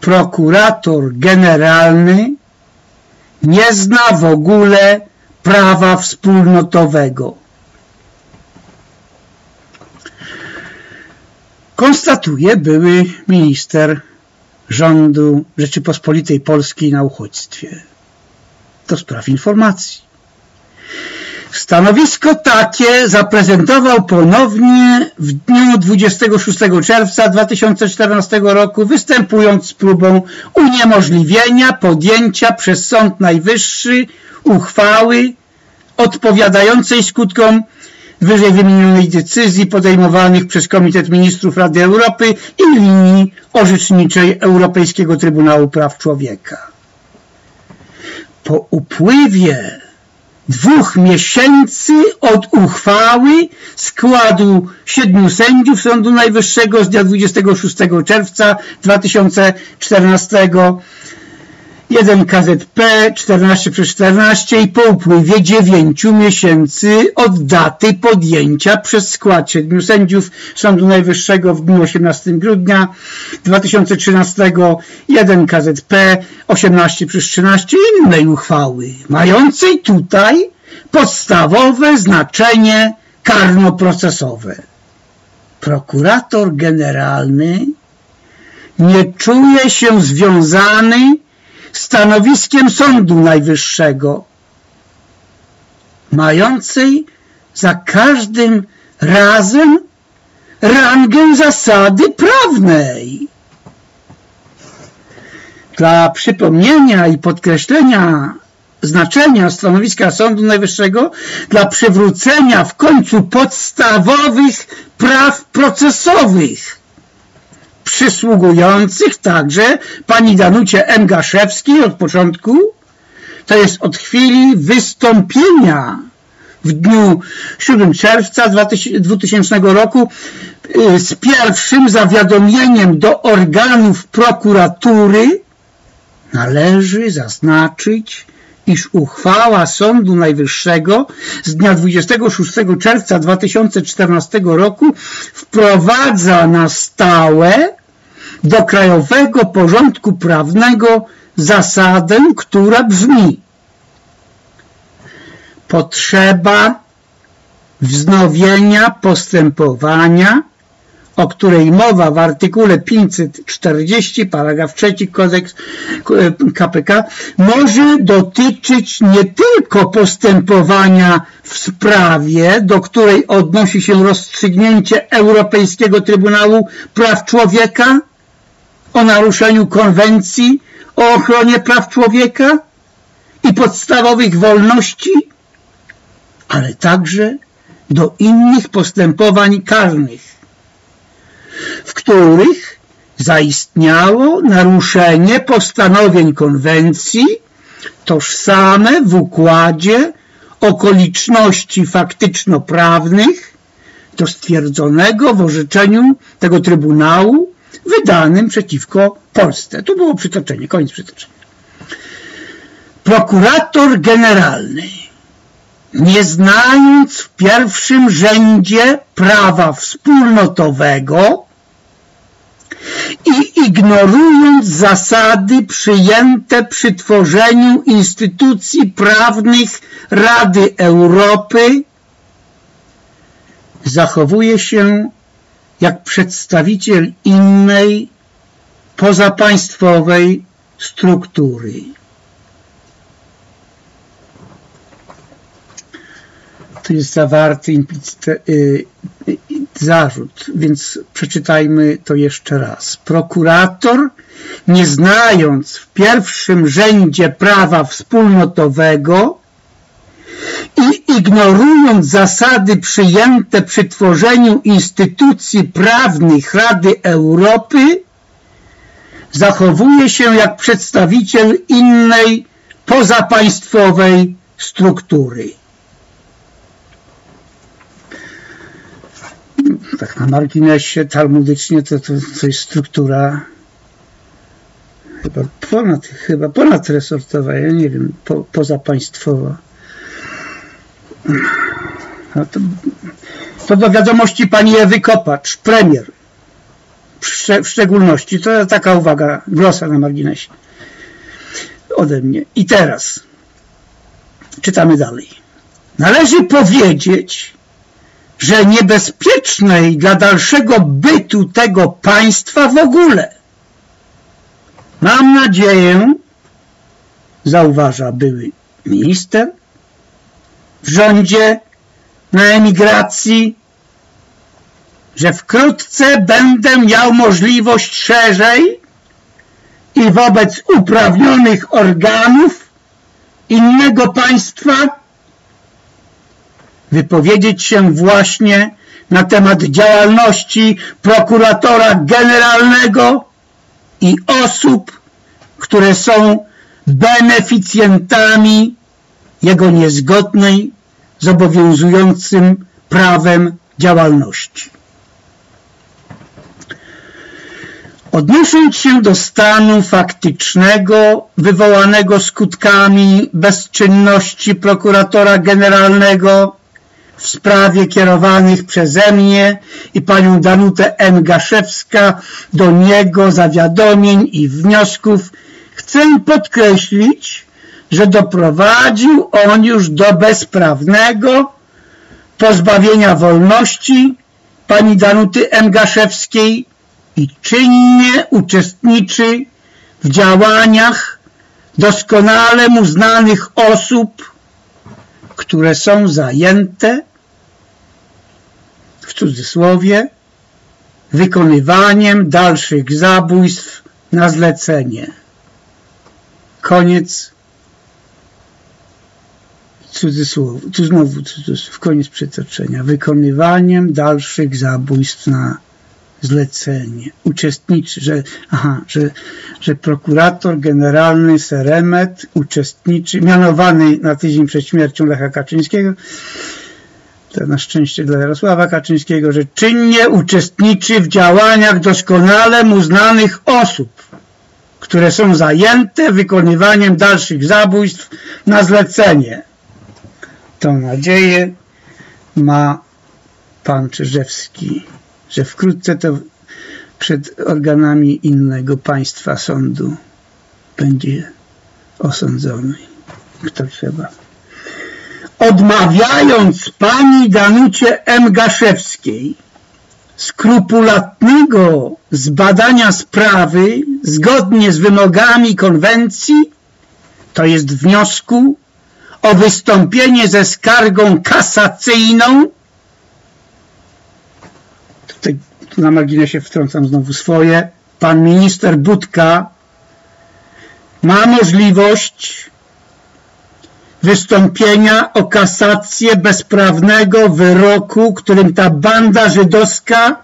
prokurator generalny nie zna w ogóle prawa wspólnotowego. Konstatuje były minister rządu Rzeczypospolitej Polskiej na uchodźstwie do spraw informacji. Stanowisko takie zaprezentował ponownie w dniu 26 czerwca 2014 roku, występując z próbą uniemożliwienia podjęcia przez Sąd Najwyższy uchwały odpowiadającej skutkom wyżej wymienionej decyzji podejmowanych przez Komitet Ministrów Rady Europy i linii orzeczniczej Europejskiego Trybunału Praw Człowieka. Po upływie dwóch miesięcy od uchwały składu siedmiu sędziów Sądu Najwyższego z dnia 26 czerwca 2014 1 KZP 14 przez 14 i po upływie 9 miesięcy od daty podjęcia przez skład siedmiu sędziów Sądu Najwyższego w dniu 18 grudnia 2013 1 KZP 18 przez 13 innej uchwały, mającej tutaj podstawowe znaczenie karnoprocesowe. Prokurator generalny nie czuje się związany stanowiskiem Sądu Najwyższego, mającej za każdym razem rangę zasady prawnej. Dla przypomnienia i podkreślenia znaczenia stanowiska Sądu Najwyższego dla przywrócenia w końcu podstawowych praw procesowych przysługujących także pani Danucie M. Gaszewskiej od początku, to jest od chwili wystąpienia w dniu 7 czerwca 2000 roku y, z pierwszym zawiadomieniem do organów prokuratury należy zaznaczyć, iż uchwała Sądu Najwyższego z dnia 26 czerwca 2014 roku wprowadza na stałe do krajowego porządku prawnego zasadę, która brzmi potrzeba wznowienia postępowania o której mowa w artykule 540, paragraf 3 kodeks KPK, może dotyczyć nie tylko postępowania w sprawie, do której odnosi się rozstrzygnięcie Europejskiego Trybunału Praw Człowieka o naruszeniu konwencji o ochronie praw człowieka i podstawowych wolności, ale także do innych postępowań karnych, w których zaistniało naruszenie postanowień konwencji tożsame w układzie okoliczności faktyczno-prawnych do stwierdzonego w orzeczeniu tego Trybunału wydanym przeciwko Polsce. Tu było przytoczenie, koniec przytoczenia. Prokurator generalny nie znając w pierwszym rzędzie prawa wspólnotowego i ignorując zasady przyjęte przy tworzeniu instytucji prawnych Rady Europy, zachowuje się jak przedstawiciel innej, pozapaństwowej struktury. tu jest zawarty implicitny y, y, zarzut, więc przeczytajmy to jeszcze raz. Prokurator, nie znając w pierwszym rzędzie prawa wspólnotowego i ignorując zasady przyjęte przy tworzeniu instytucji prawnych Rady Europy, zachowuje się jak przedstawiciel innej pozapaństwowej struktury. tak na marginesie talmudycznie to, to, to jest struktura chyba ponad, chyba ponadresortowa, ja nie wiem, po, pozapaństwowa. No to, to do wiadomości pani Ewy Kopacz, premier w szczególności. To taka uwaga, glosa na marginesie ode mnie. I teraz czytamy dalej. Należy powiedzieć, że niebezpiecznej dla dalszego bytu tego państwa w ogóle. Mam nadzieję, zauważa były minister, w rządzie na emigracji, że wkrótce będę miał możliwość szerzej i wobec uprawnionych organów innego państwa wypowiedzieć się właśnie na temat działalności prokuratora generalnego i osób, które są beneficjentami jego niezgodnej z obowiązującym prawem działalności. Odnosząc się do stanu faktycznego wywołanego skutkami bezczynności prokuratora generalnego w sprawie kierowanych przeze mnie i panią Danutę M. Gaszewska do niego zawiadomień i wniosków chcę podkreślić, że doprowadził on już do bezprawnego pozbawienia wolności pani Danuty M. Gaszewskiej i czynnie uczestniczy w działaniach doskonale mu znanych osób, które są zajęte w cudzysłowie, wykonywaniem dalszych zabójstw na zlecenie. Koniec cudzysłów, znowu cudzysłów, koniec przytoczenia. Wykonywaniem dalszych zabójstw na zlecenie. Uczestniczy, że, aha, że, że prokurator generalny Seremet uczestniczy, mianowany na tydzień przed śmiercią Lecha Kaczyńskiego, to na szczęście dla Jarosława Kaczyńskiego, że czynnie uczestniczy w działaniach doskonale mu znanych osób, które są zajęte wykonywaniem dalszych zabójstw na zlecenie. Tą nadzieję ma pan Czyżewski, że wkrótce to przed organami innego państwa sądu będzie osądzony. Kto trzeba odmawiając pani Danucie M. Gaszewskiej skrupulatnego zbadania sprawy zgodnie z wymogami konwencji, to jest wniosku o wystąpienie ze skargą kasacyjną. Tutaj tu na marginesie wtrącam znowu swoje. Pan minister Budka ma możliwość wystąpienia o kasację bezprawnego wyroku, którym ta banda żydowska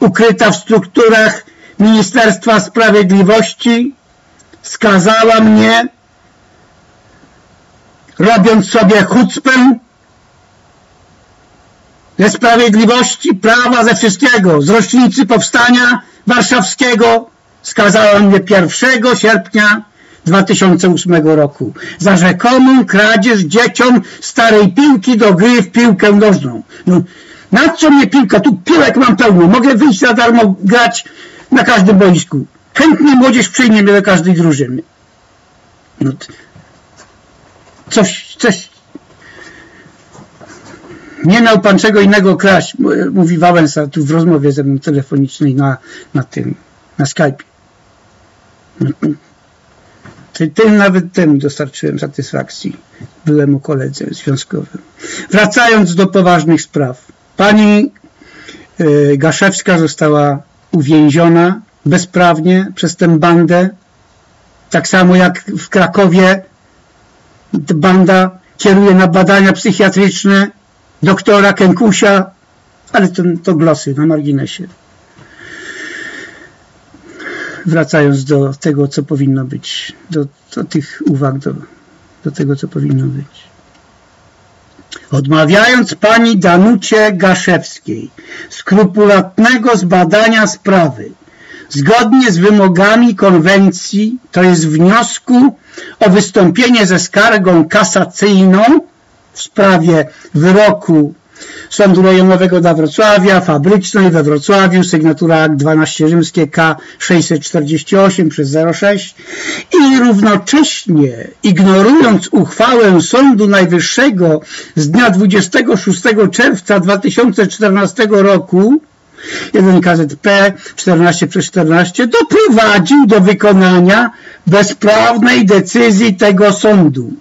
ukryta w strukturach Ministerstwa Sprawiedliwości skazała mnie, robiąc sobie chucpę ze sprawiedliwości, prawa, ze wszystkiego, z rocznicy powstania warszawskiego skazała mnie 1 sierpnia 2008 roku za rzekomą kradzież dzieciom starej piłki do gry w piłkę nożną. No, na co mnie piłka? Tu piłek mam pełno. Mogę wyjść za darmo grać na każdym boisku. Chętnie młodzież przyjmie mnie do każdej drużyny. No, coś, coś. Nie miał pan czego innego kraść, mówi Wałęsa tu w rozmowie ze mną telefonicznej na, na tym, na Skype. No, tym nawet temu dostarczyłem satysfakcji byłemu koledze związkowym. Wracając do poważnych spraw. Pani e, Gaszewska została uwięziona bezprawnie przez tę bandę. Tak samo jak w Krakowie banda kieruje na badania psychiatryczne doktora Kękusia, ale to, to glosy na marginesie wracając do tego, co powinno być, do, do tych uwag, do, do tego, co powinno być. Odmawiając pani Danucie Gaszewskiej skrupulatnego zbadania sprawy zgodnie z wymogami konwencji, to jest wniosku o wystąpienie ze skargą kasacyjną w sprawie wyroku Sądu Rejonowego dla Wrocławia, Fabrycznej we Wrocławiu, sygnatura akt 12 rzymskie K 648 przez 06 i równocześnie ignorując uchwałę Sądu Najwyższego z dnia 26 czerwca 2014 roku 1 KZP 14 przez 14 doprowadził do wykonania bezprawnej decyzji tego sądu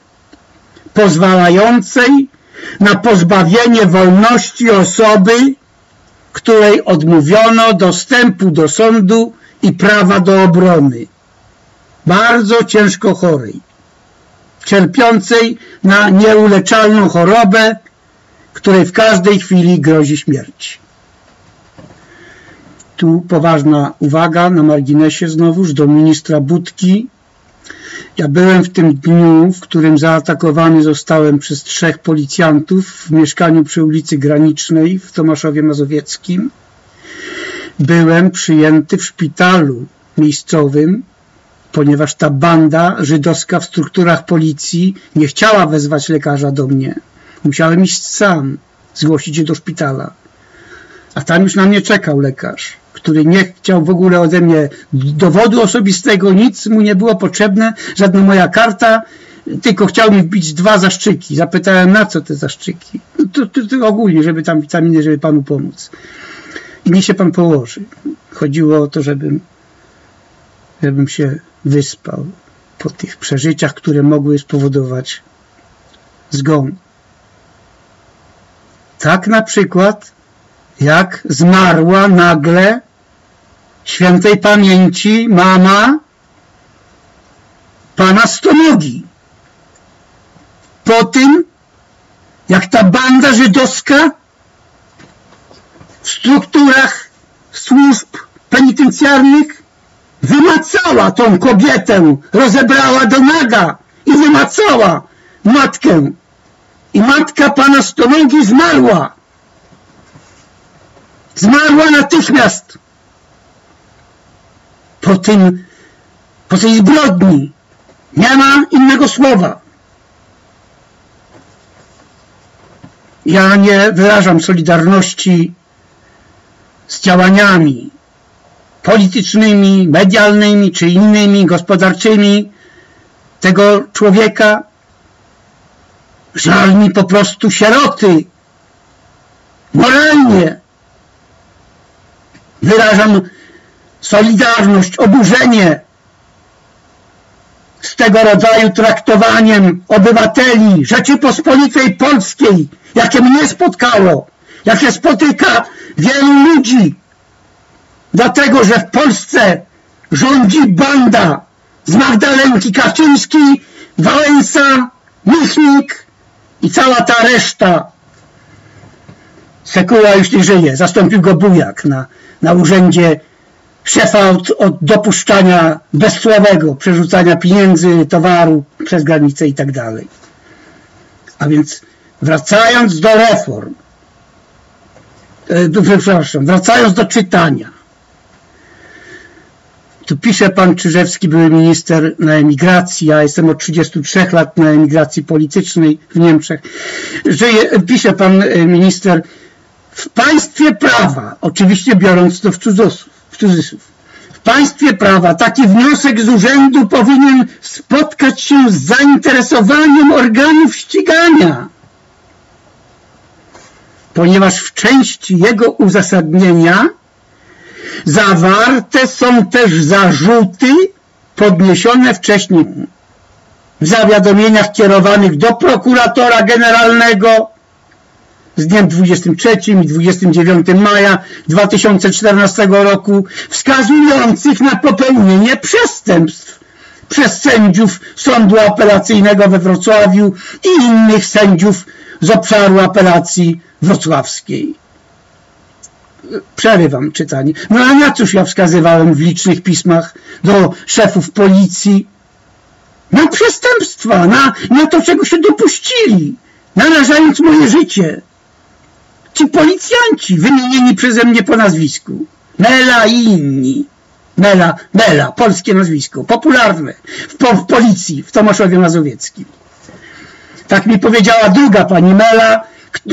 pozwalającej na pozbawienie wolności osoby, której odmówiono dostępu do sądu i prawa do obrony. Bardzo ciężko chorej, cierpiącej na nieuleczalną chorobę, której w każdej chwili grozi śmierć. Tu poważna uwaga na marginesie znowuż do ministra Budki, ja byłem w tym dniu, w którym zaatakowany zostałem przez trzech policjantów w mieszkaniu przy ulicy Granicznej w Tomaszowie Mazowieckim. Byłem przyjęty w szpitalu miejscowym, ponieważ ta banda żydowska w strukturach policji nie chciała wezwać lekarza do mnie. Musiałem iść sam, zgłosić się do szpitala. A tam już na mnie czekał lekarz który nie chciał w ogóle ode mnie dowodu osobistego, nic mu nie było potrzebne, żadna moja karta, tylko chciał mi wbić dwa zaszczyki. Zapytałem, na co te zaszczyki? No to, to, to ogólnie, żeby tam witaminy, żeby panu pomóc. I niech się pan położy. Chodziło o to, żebym, żebym się wyspał po tych przeżyciach, które mogły spowodować zgon. Tak na przykład, jak zmarła nagle świętej pamięci mama pana Stonogi. Po tym, jak ta banda żydowska w strukturach służb penitencjarnych wymacała tą kobietę, rozebrała do naga i wymacała matkę. I matka pana Stonogi zmarła. Zmarła natychmiast po tym, po tej zbrodni. Nie ma innego słowa. Ja nie wyrażam solidarności z działaniami politycznymi, medialnymi czy innymi, gospodarczymi tego człowieka. Żal mi po prostu sieroty. Moralnie. wyrażam solidarność, oburzenie. Z tego rodzaju traktowaniem obywateli Rzeczypospolitej Polskiej, jakie mnie spotkało, jakie spotyka wielu ludzi, dlatego że w Polsce rządzi banda z Magdalenki Kaczyński, Wałęsa, Michnik i cała ta reszta. Sekuła już nie żyje, zastąpił go Bujak na, na urzędzie szefa od, od dopuszczania bezsłowego przerzucania pieniędzy, towaru przez granicę i tak dalej. A więc wracając do reform, e, przepraszam, wracając do czytania, tu pisze pan Czyżewski, były minister na emigracji, ja jestem od 33 lat na emigracji politycznej w Niemczech. Żyje, pisze pan e, minister, w państwie prawa, oczywiście biorąc to w cudzysłów, w cudzysłów, w państwie prawa taki wniosek z urzędu powinien spotkać się z zainteresowaniem organów ścigania, ponieważ w części jego uzasadnienia Zawarte są też zarzuty podniesione wcześniej w zawiadomieniach kierowanych do prokuratora generalnego z dniem 23 i 29 maja 2014 roku wskazujących na popełnienie przestępstw przez sędziów Sądu Apelacyjnego we Wrocławiu i innych sędziów z obszaru apelacji wrocławskiej przerywam czytanie. No a na cóż ja wskazywałem w licznych pismach do szefów policji? Na przestępstwa, na, na to, czego się dopuścili, narażając moje życie. Ci policjanci wymienieni przeze mnie po nazwisku. Mela i inni. Mela, Mela, polskie nazwisko, popularne w, po, w policji w Tomaszowie Mazowieckim. Tak mi powiedziała druga pani Mela,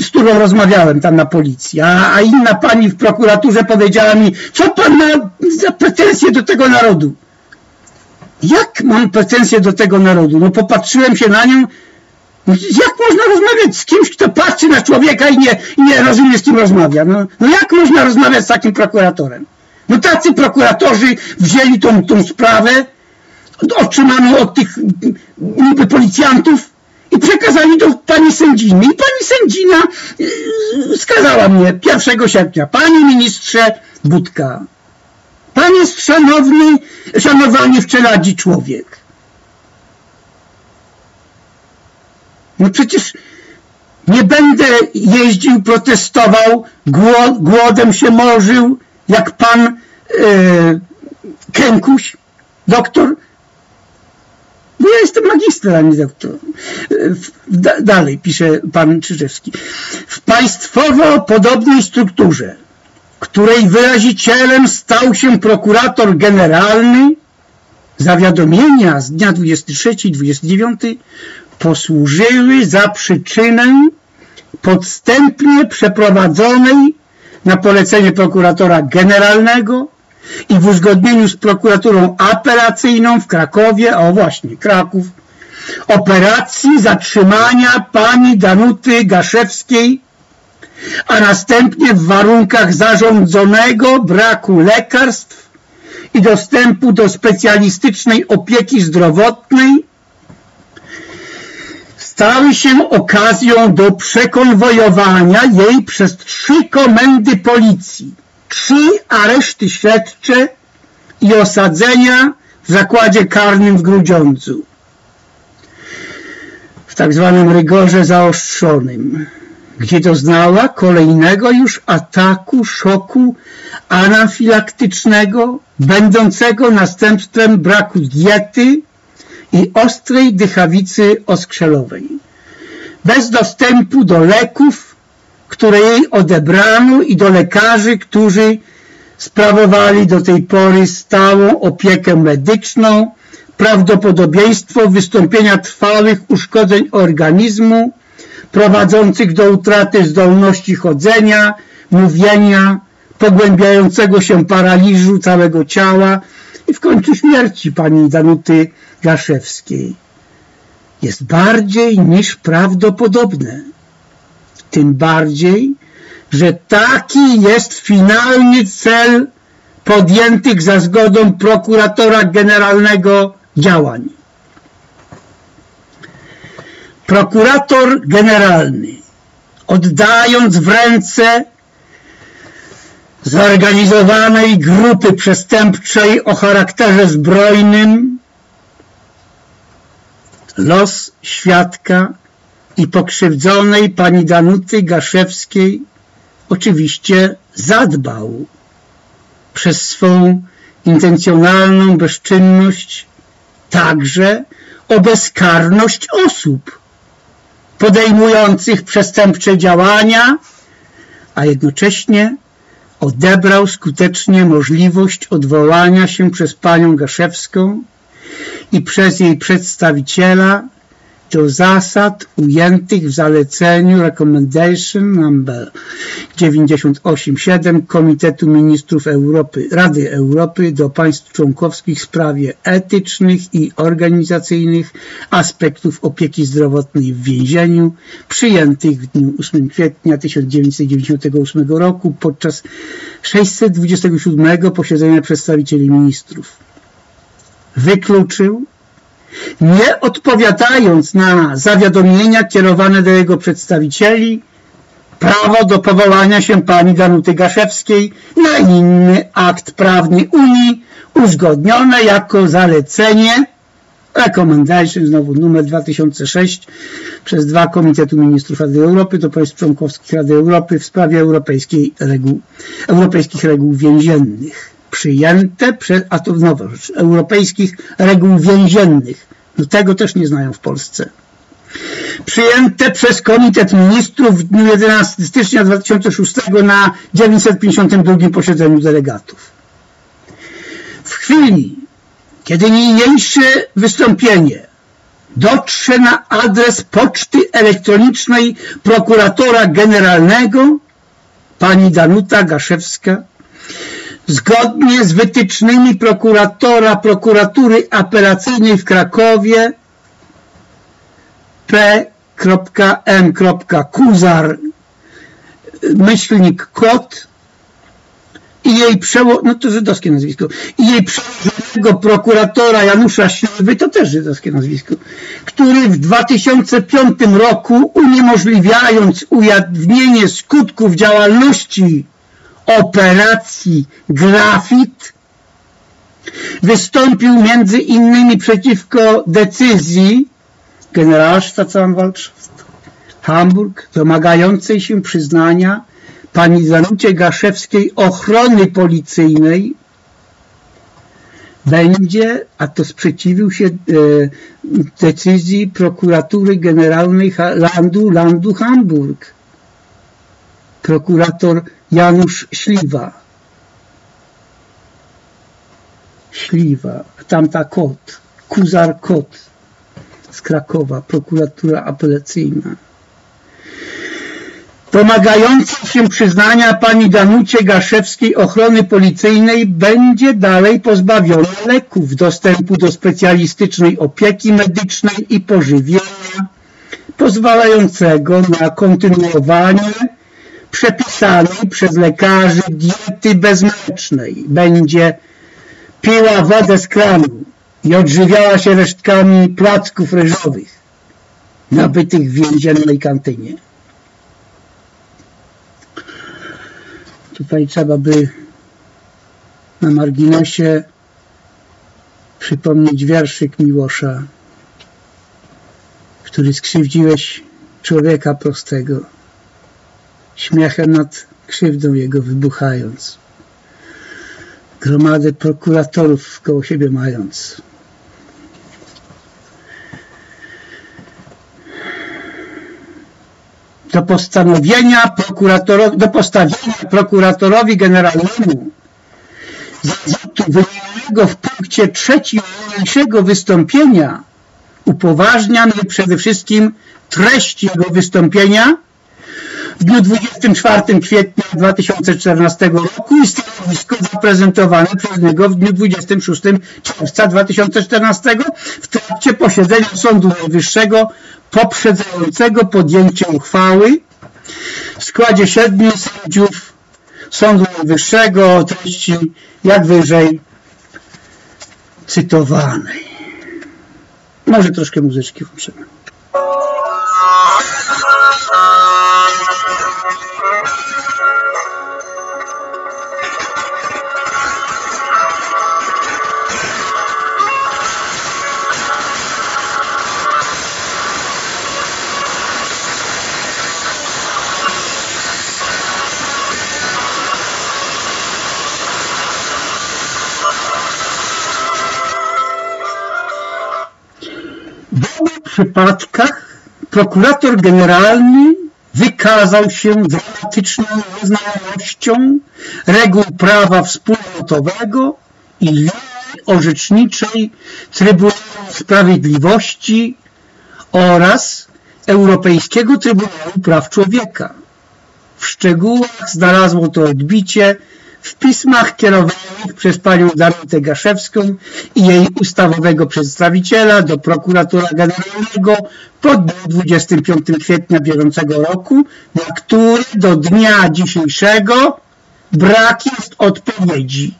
z którą rozmawiałem tam na policji, a, a inna pani w prokuraturze powiedziała mi, co pan ma za pretensje do tego narodu? Jak mam pretensje do tego narodu? No popatrzyłem się na nią, jak można rozmawiać z kimś, kto patrzy na człowieka i nie, i nie rozumie, z kim rozmawia? No, no jak można rozmawiać z takim prokuratorem? No tacy prokuratorzy wzięli tą, tą sprawę, otrzymaną od tych niby policjantów, i przekazali do pani sędziny. I pani sędzina y, skazała mnie 1 sierpnia. Panie ministrze Budka, pan jest szanowny, szanowany w czeladzi człowiek. No przecież nie będę jeździł, protestował, głodem się morzył, jak pan yy, Kękuś, doktor, bo ja jestem magistrem, a nie doktor. Dalej pisze pan Czyżewski. W państwowo podobnej strukturze, której wyrazicielem stał się prokurator generalny, zawiadomienia z dnia 23 i 29 posłużyły za przyczynę podstępnie przeprowadzonej na polecenie prokuratora generalnego i w uzgodnieniu z prokuraturą apelacyjną w Krakowie, o właśnie, Kraków, operacji zatrzymania pani Danuty Gaszewskiej, a następnie w warunkach zarządzonego braku lekarstw i dostępu do specjalistycznej opieki zdrowotnej stały się okazją do przekonwojowania jej przez trzy komendy policji trzy areszty śledcze i osadzenia w zakładzie karnym w Grudziądzu. W tak zwanym rygorze zaostrzonym, gdzie doznała kolejnego już ataku szoku anafilaktycznego, będącego następstwem braku diety i ostrej dychawicy oskrzelowej. Bez dostępu do leków które jej odebrano i do lekarzy, którzy sprawowali do tej pory stałą opiekę medyczną, prawdopodobieństwo wystąpienia trwałych uszkodzeń organizmu prowadzących do utraty zdolności chodzenia, mówienia, pogłębiającego się paraliżu całego ciała i w końcu śmierci pani Danuty Gaszewskiej. Jest bardziej niż prawdopodobne. Tym bardziej, że taki jest finalny cel podjętych za zgodą prokuratora generalnego działań. Prokurator generalny, oddając w ręce zorganizowanej grupy przestępczej o charakterze zbrojnym los świadka i pokrzywdzonej pani Danuty Gaszewskiej oczywiście zadbał przez swą intencjonalną bezczynność także o bezkarność osób podejmujących przestępcze działania, a jednocześnie odebrał skutecznie możliwość odwołania się przez panią Gaszewską i przez jej przedstawiciela do zasad ujętych w zaleceniu Recommendation number 98.7 Komitetu Ministrów Europy, Rady Europy do państw członkowskich w sprawie etycznych i organizacyjnych aspektów opieki zdrowotnej w więzieniu, przyjętych w dniu 8 kwietnia 1998 roku podczas 627 posiedzenia przedstawicieli ministrów. Wykluczył, nie odpowiadając na zawiadomienia kierowane do jego przedstawicieli, prawo do powołania się pani Danuty Gaszewskiej na inny akt prawny Unii uzgodnione jako zalecenie Recommendation, znowu numer 2006 przez dwa Komitetu Ministrów Rady Europy do państw członkowskich Rady Europy w sprawie europejskiej reguł, europejskich reguł więziennych przyjęte przez, a to znowu europejskich reguł więziennych. No tego też nie znają w Polsce. Przyjęte przez Komitet Ministrów w dniu 11 stycznia 2006 na 952 posiedzeniu delegatów. W chwili, kiedy niniejsze wystąpienie dotrze na adres poczty elektronicznej prokuratora generalnego, pani Danuta Gaszewska Zgodnie z wytycznymi prokuratora prokuratury apelacyjnej w Krakowie P.M. Kuzar myślnik kot i jej przeło... no to żydowskie nazwisko, i jej przełożonego prokuratora Janusza Śliwy, to też żydowskie nazwisko, który w 2005 roku uniemożliwiając ujawnienie skutków działalności operacji Grafit wystąpił między innymi przeciwko decyzji Generalstaatsanwaltschaft Hamburg domagającej się przyznania pani Zanucie Gaszewskiej ochrony policyjnej będzie, a to sprzeciwił się e, decyzji prokuratury generalnej Landu, Landu Hamburg. Prokurator Janusz Śliwa. Śliwa, tamta kot, Kuzar Kot z Krakowa, prokuratura apelacyjna. Domagający się przyznania pani Danucie Gaszewskiej ochrony policyjnej będzie dalej pozbawiona leków, dostępu do specjalistycznej opieki medycznej i pożywienia, pozwalającego na kontynuowanie przepisanej przez lekarzy diety bezmlecznej. Będzie piła wodę z kranu i odżywiała się resztkami placków ryżowych nabytych w więziennej kantynie. Tutaj trzeba by na marginesie przypomnieć wierszyk Miłosza, który skrzywdziłeś człowieka prostego śmiechem nad krzywdą jego wybuchając, gromadę prokuratorów koło siebie mając. Do postanowienia prokuratorowi, do postawienia prokuratorowi generalnemu zarzutu wymienionego w punkcie trzecim niniejszego wystąpienia upoważniam przede wszystkim treść jego wystąpienia w dniu 24 kwietnia 2014 roku i stanowisko zaprezentowane przez niego w dniu 26 czerwca 2014 w trakcie posiedzenia Sądu Najwyższego poprzedzającego podjęcie uchwały w składzie siedmiu sędziów Sądu Najwyższego o treści jak wyżej cytowanej. Może troszkę muzyczki włączymy. Przypadkach prokurator generalny wykazał się dramatyczną nieznajomością reguł prawa wspólnotowego i linii orzeczniczej Trybunału Sprawiedliwości oraz Europejskiego Trybunału Praw Człowieka. W szczegółach znalazło to odbicie w pismach kierowanych przez panią Danutę Gaszewską i jej ustawowego przedstawiciela do prokuratora generalnego po dniu 25 kwietnia bieżącego roku, na który do dnia dzisiejszego brak jest odpowiedzi.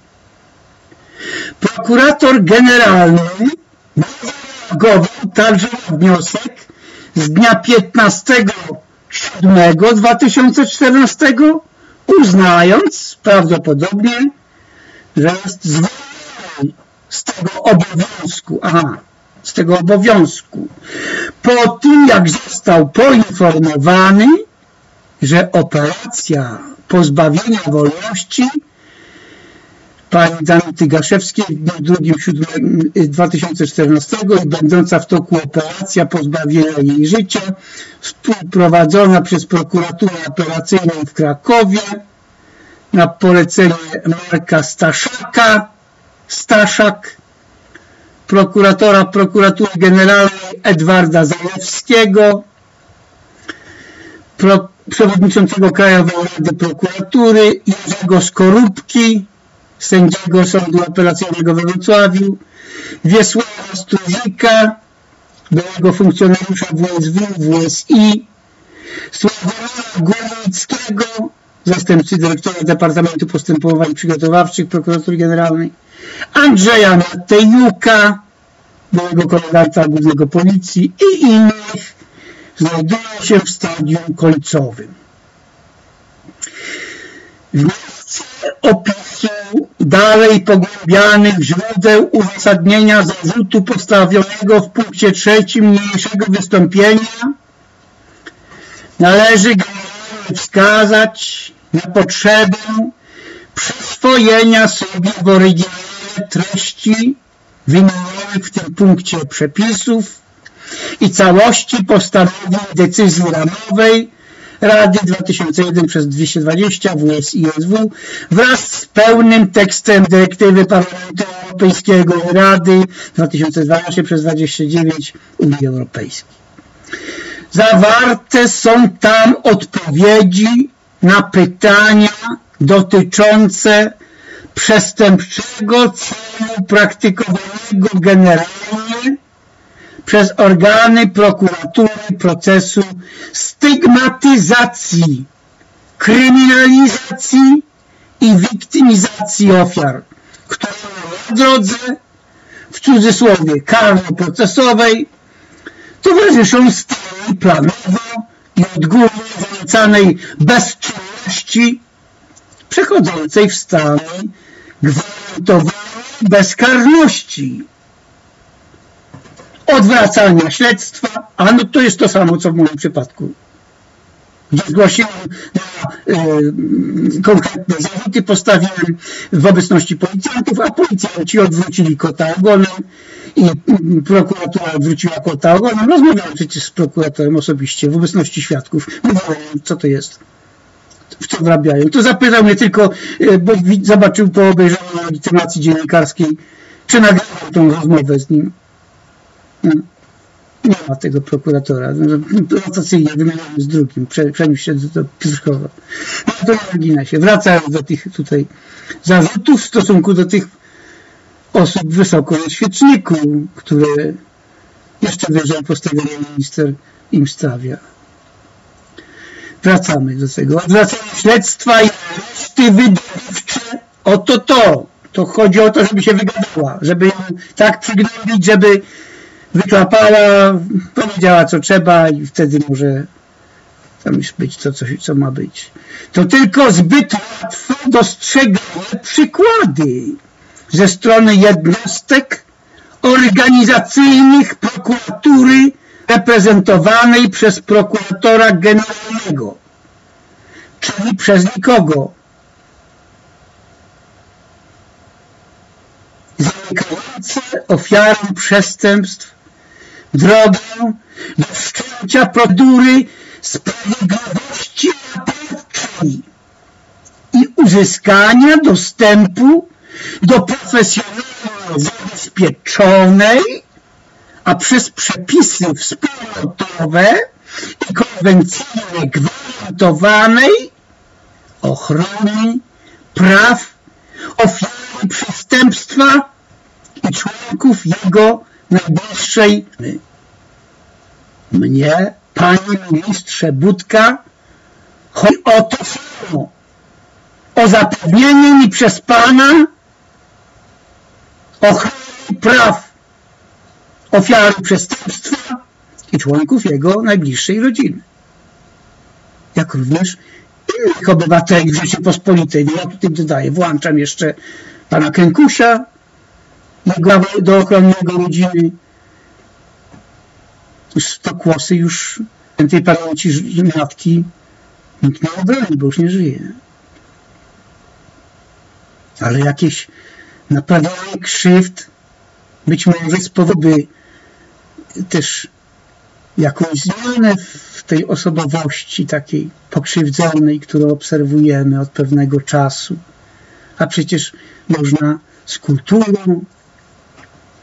Prokurator generalny zareagował także na wniosek z dnia 15 7 2014 uznając prawdopodobnie, że jest zwolniony z tego obowiązku. Aha, z tego obowiązku. Po tym, jak został poinformowany, że operacja pozbawienia wolności pani Danuty Gaszewskiej w dniu 2.7.2014 i będąca w toku operacja pozbawienia jej życia, współprowadzona przez prokuraturę operacyjną w Krakowie na polecenie Marka Staszaka, Staszak, prokuratora prokuratury generalnej Edwarda Zalewskiego, pro, przewodniczącego Krajowej Rady Prokuratury Jerzego Skorupki, sędziego Sądu Apelacyjnego we Wrocławiu, Wiesława Struzika, byłego funkcjonariusza WSW, WSI, Sławomira Górnickiego, zastępcy dyrektora Departamentu Postępowań Przygotowawczych Prokuratury Generalnej, Andrzeja Matejuka, byłego komendanta głównego policji i innych znajdują się w stadium końcowym. W opisu dalej pogłębianych źródeł uzasadnienia zarzutu postawionego w punkcie trzecim niniejszego wystąpienia. Należy wskazać na potrzebę przyswojenia sobie w oryginale treści wymienionych w tym punkcie przepisów i całości postanowień decyzji ramowej Rady 2001 przez 220 WSISW wraz z pełnym tekstem dyrektywy Parlamentu Europejskiego Rady 2012 przez 29 Unii Europejskiej. Zawarte są tam odpowiedzi na pytania dotyczące przestępczego celu praktykowanego generalnie przez organy prokuratury procesu stygmatyzacji, kryminalizacji i wiktymizacji ofiar, które na drodze, w cudzysłowie karno-procesowej, towarzyszą stałej planowo i odgórnie zalecanej bezczynności przechodzącej w stany gwarantowanej bezkarności odwracania śledztwa, a no to jest to samo, co w moim przypadku. Gdzie zgłosiłem na y, konkretne zarzuty, postawiłem w obecności policjantów, a policjanci odwrócili kota ogonem i y, prokuratura odwróciła kota ogonem. Rozmawiałem przecież z prokuratorem osobiście w obecności świadków. Mówiłem, co to jest w co wrabiają. To zapytał mnie tylko, y, bo zobaczył po obejrzeniu legitymacji dziennikarskiej, czy nagrałem tą rozmowę z nim. Nie ma tego prokuratora. Rotacyjnie wymieniony z drugim. Przeniósł się do, Piotrkowa. No to na marginesie. Wracając do tych tutaj zarzutów w stosunku do tych osób wysoko na świeczniku, które jeszcze wyżej postawiony minister im stawia. Wracamy do tego. Odwracanie śledztwa i areszty akty wydawnicze, oto to. To chodzi o to, żeby się wygadała, żeby ją tak przygnębić, żeby wyklapała, powiedziała co trzeba i wtedy może tam już być to, co, co ma być. To tylko zbyt łatwo dostrzegane przykłady ze strony jednostek organizacyjnych prokuratury reprezentowanej przez prokuratora generalnego, czyli przez nikogo. Zamykające ofiarę przestępstw drogę do wszczęcia procedury sprawiedliwości i uzyskania dostępu do profesjonalnie zabezpieczonej, a przez przepisy wspólnotowe i konwencyjnie gwarantowanej ochrony praw ofiar przestępstwa i członków jego najbliższej mnie, panie ministrze Budka, chodzi o to samo, o zapewnienie mi przez pana ochrony praw ofiary przestępstwa i członków jego najbliższej rodziny. Jak również innych obywateli Rzeczypospolitej. Ja tutaj dodaję, włączam jeszcze pana Kękusia, do ochrony jego rodziny. To kłosy już tej pamięci matki nie obroni, bo już nie żyje. Ale jakieś naprawianie krzywd być może spowoduje też jakąś zmianę w tej osobowości takiej pokrzywdzonej, którą obserwujemy od pewnego czasu. A przecież można z kulturą,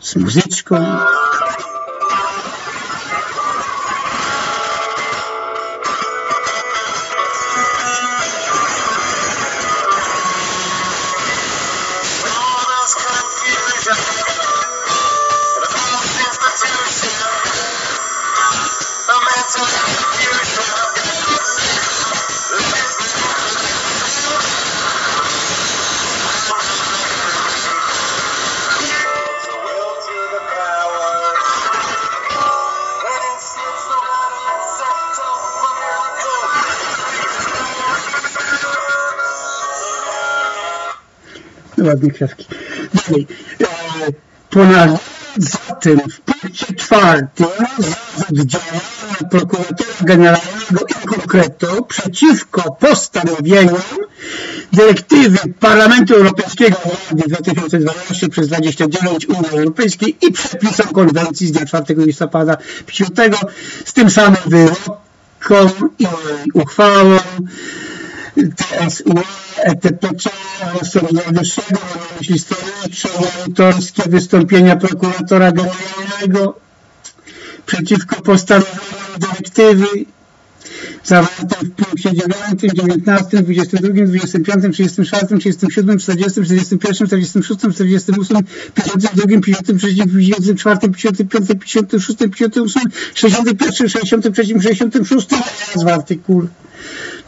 z muzyczką, ładne kwiatki. Dalej. E, w punkcie czwartym zarzut działania prokuratora generalnego in concreto przeciwko postanowieniom dyrektywy Parlamentu Europejskiego Rady 2012 przez 29 Unii Europejskiej i przepisom konwencji z dnia 4 listopada 5 z tym samym wyrokom i uchwałą TSUE, ETPC oraz Sądu Najwyższego, stronnicze autorskie wystąpienia prokuratora generalnego przeciwko postanowieniom dyrektywy zawartym w punkcie 9, 19, 22, 25, 34, 37, 40, 41, 46, 48, 52, 53, 54, 55, 56, 58, 61, 63, 66 nazw artykuł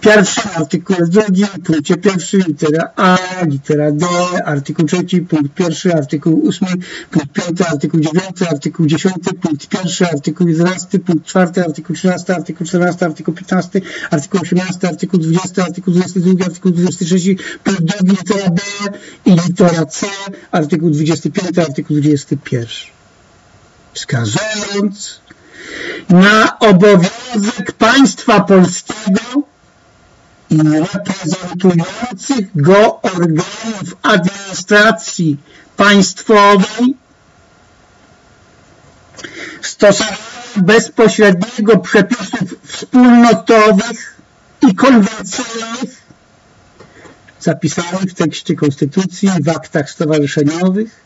Pierwszy artykuł drugi, punkcie pierwszy, litera A, litera D, artykuł trzeci, punkt pierwszy, artykuł ósmy, punkt piąty, artykuł dziewiąty, artykuł dziesiąty, punkt pierwszy, artykuł jedenasty, punkt czwarty, artykuł trzynasty, artykuł czternasty, artykuł piętnasty, artykuł osiemnasty, artykuł dwudziesty, artykuł dwudziesty drugi, artykuł dwudziesty trzeci, punkt drugi, litera B i litera C, artykuł dwudziesty piąty, artykuł dwudziesty pierwszy. Wskazując na obowiązek państwa polskiego i reprezentujących go organów administracji państwowej stosowania bezpośredniego przepisów wspólnotowych i konwencyjnych zapisanych w tekście Konstytucji i w aktach stowarzyszeniowych.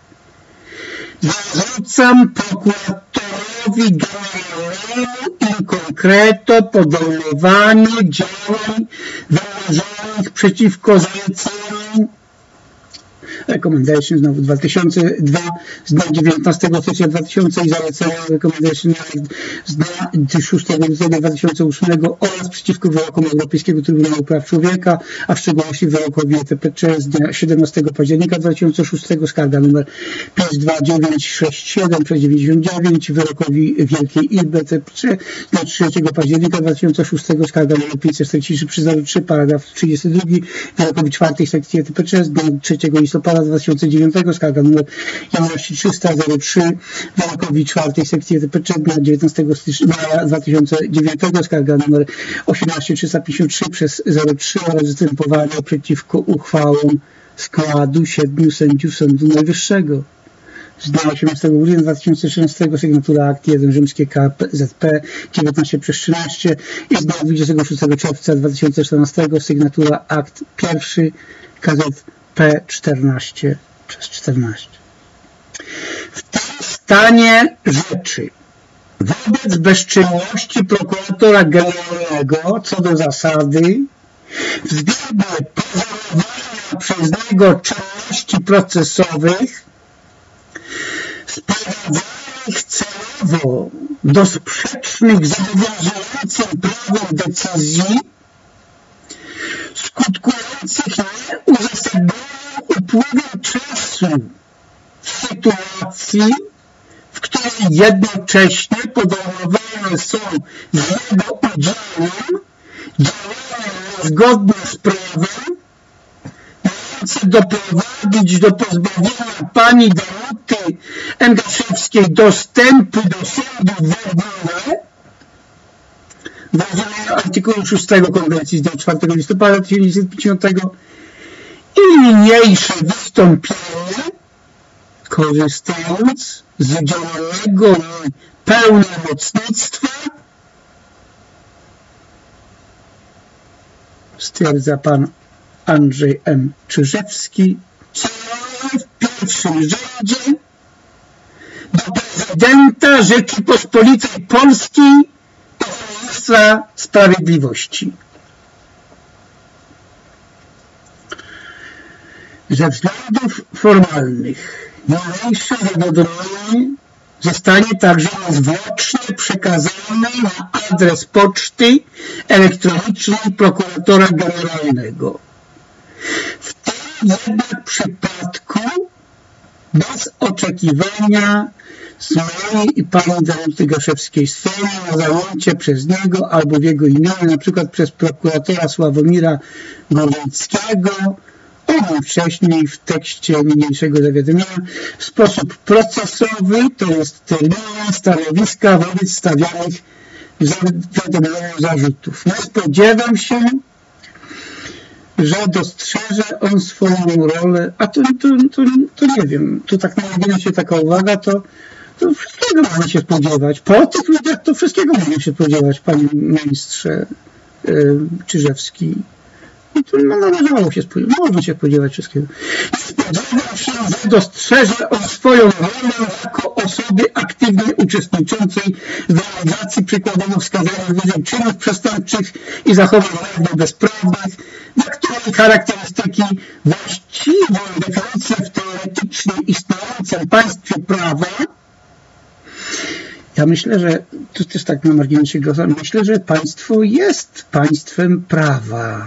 Zarzucam prokuratorowi generalnemu in concreto podejmowanie działań wymierzonych przeciwko zaleceniom Recommendation znowu 2002 z dnia 19 stycznia 2000 i zalecenia Recommendation z dnia 6 lutego 2008 oraz przeciwko wyrokom Europejskiego Trybunału Praw Człowieka, a w szczególności wyrokowi ETPC z dnia 17 października 2006 skarga numer 52967 przez 99 wyrokowi Wielkiej Izby ETPC z dnia 3 października 2006 skarga numer 543 przez 03 paragraf 32 wyrokowi 4 sekcji ETPC z dnia 3 listopada 2009 skarga numer 11303 wyrokowi 4 sekcji dnia 19 stycznia 2009 skarga numer 18353 przez 03 oraz występowanie przeciwko uchwałom składu siedmiu sędziów Sądu Najwyższego. Z dnia 18 grudnia 2013 sygnatura akt 1 rzymskie KZP 19 przez 13 i z dnia 26 czerwca 2014 sygnatura akt 1 KZP 14 przez 14. W tym stanie rzeczy wobec bezczynności prokuratora generalnego co do zasady względnie pozorowania przez niego czynności procesowych sprowadzanych celowo do sprzecznych z obowiązującym prawem decyzji skutkujących nieuzasadnionym upływem czasu w sytuacji, w której jednocześnie podejmowane są z jego udziałem działania niezgodne z prawem mające doprowadzić do pozbawienia pani Danuty Engaszewskiej dostępu do sądu w ogóle rozumieniu artykułu 6 konwencji z dnia 4 listopada 1950 i niniejsze wystąpienie korzystając z udzielonego mi pełnomocnictwa stwierdza pan Andrzej M. Czyżewski, w pierwszym rzędzie do prezydenta Rzeczypospolitej Polskiej ministra sprawiedliwości. Ze względów formalnych niniejsze zawiadomienie zostanie także niezwłocznie przekazane na adres poczty elektronicznej prokuratora generalnego. W tym jednak przypadku bez oczekiwania mojej i pani Danuty Gaszewskiej strony na zajęcie przez niego albo w jego imieniu, na przykład przez prokuratora Sławomira Gorlickiego, omówił wcześniej w tekście niniejszego zawiadomienia. W sposób procesowy, to jest terminy stanowiska wobec stawianych w zawiadomieniu zarzutów. Nie spodziewam się, że dostrzeże on swoją rolę, a to, to, to, to nie wiem, tu tak na się taka uwaga, to, to wszystkiego można się spodziewać. Po tych ludziach to wszystkiego można się spodziewać, panie ministrze yy, Czyżewski. I to no, należało się spodziewać, można się spodziewać wszystkiego. Spodziewam się, że dostrzeże on swoją rolę jako osoby aktywnie uczestniczącej w realizacji przykładowo wskazanych wyżej czynów przestępczych i zachowań bezprawnych, na której charakterystyki właściwą definicję w teoretycznie istniejącym państwie prawa ja myślę, że to też tak na marginesie głosu, myślę, że państwo jest państwem prawa.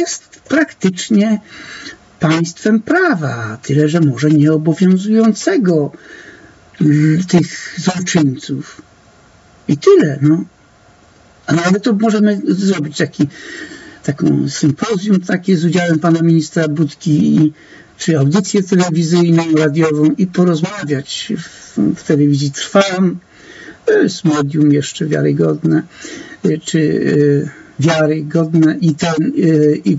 Jest praktycznie państwem prawa, tyle że może nieobowiązującego tych złoczyńców. I tyle, no. Ale to możemy zrobić taki, taką sympozjum takie z udziałem pana ministra Budki czy audycję telewizyjną, radiową i porozmawiać. W, telewizji trwam, jest medium jeszcze wiarygodne, y, czy y, wiarygodne i ten i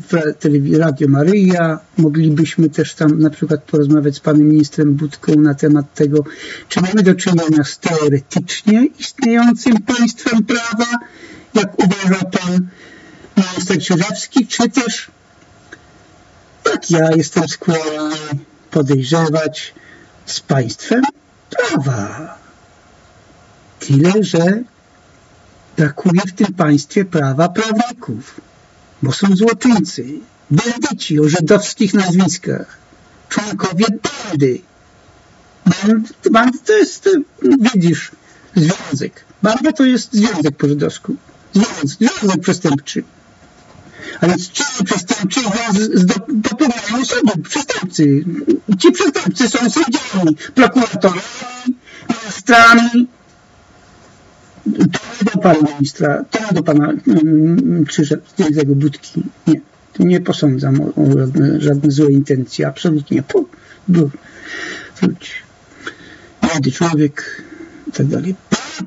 Radio Maryja moglibyśmy też tam na przykład porozmawiać z panem ministrem Budką na temat tego, czy mamy do czynienia z teoretycznie istniejącym państwem prawa, jak uważa pan minister Cierzewski, czy też jak ja jestem skłonny podejrzewać z państwem prawa. Tyle, że brakuje w tym państwie prawa prawników, bo są złoczyńcy, bandyci o żydowskich nazwiskach, członkowie bandy. Band, bandy to jest, widzisz, związek. Banda to jest związek po żydowsku. Związek, związek przestępczy. A więc ci przestępczy dopełniają sądu, przestępcy. Ci przestępcy są sędziami, prokuratorami, ministrami. To nie do pana ministra, to nie do pana Krzyża, z tego Budki. Nie, nie posądzam o, o żadne, żadne złe intencje, absolutnie. Po, bo, wróć. Młody człowiek i tak dalej.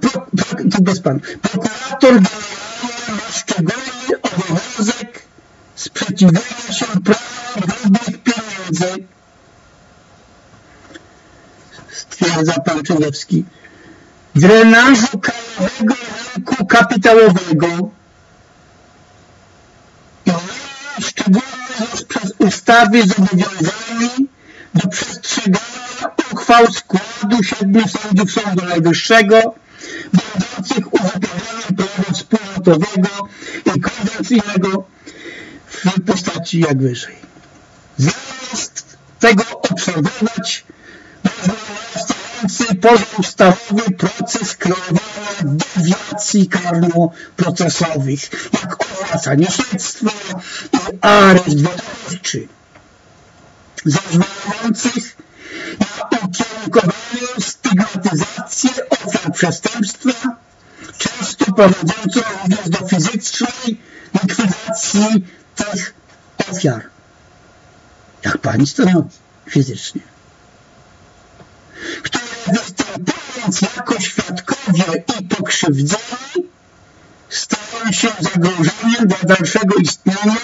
Pro, pro, to bez pan. Prokurator ma szczególny obowiązek sprzeciwiania się prawa grubych pieniędzy. Stwierdza pan Czydowski. Drenażu krajowego rynku kapitałowego i szczególnie jest przez ustawy zobowiązani do przestrzegania uchwał składu siedmiu sędziów Sądu Najwyższego będących uzupełnieniem prawa wspólnotowego i konwencyjnego w postaci jak wyżej. Zamiast tego obserwować narastający pozaustawowy proces kreowania dewiacji karno-procesowych, jak owłacanie śledztwa i areszt wykonawczy, zezwalających na ukierunkowaną stygmatyzację ofiar przestępstwa, często prowadzącą również do fizycznej likwidacji tych ofiar. Jak pani stanowi fizycznie. Które występując jako świadkowie i pokrzywdzeni stają się zagrożeniem dla dalszego istnienia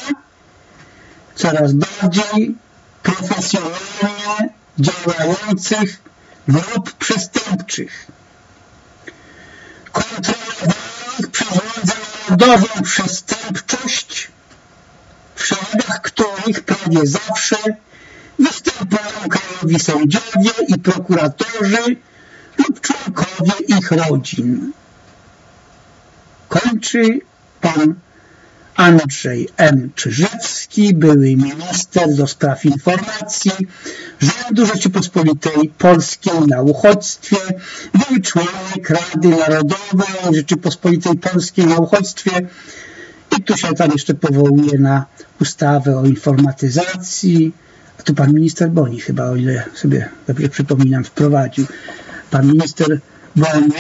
coraz bardziej profesjonalnie działających grup przestępczych, kontrolowanych przez międzynarodową przestępczość, w szeregach których prawie zawsze występują krajowi sędziowie i prokuratorzy lub członkowie ich rodzin. Kończy pan Andrzej M. Czyżewski, były minister do spraw informacji rządu Rzeczypospolitej Polskiej na uchodźstwie, był członek Rady Narodowej Rzeczypospolitej Polskiej na uchodźstwie i tu się tam jeszcze powołuje na ustawę o informatyzacji, a tu pan minister Boni chyba, o ile sobie dobrze przypominam, wprowadził. Pan minister Boni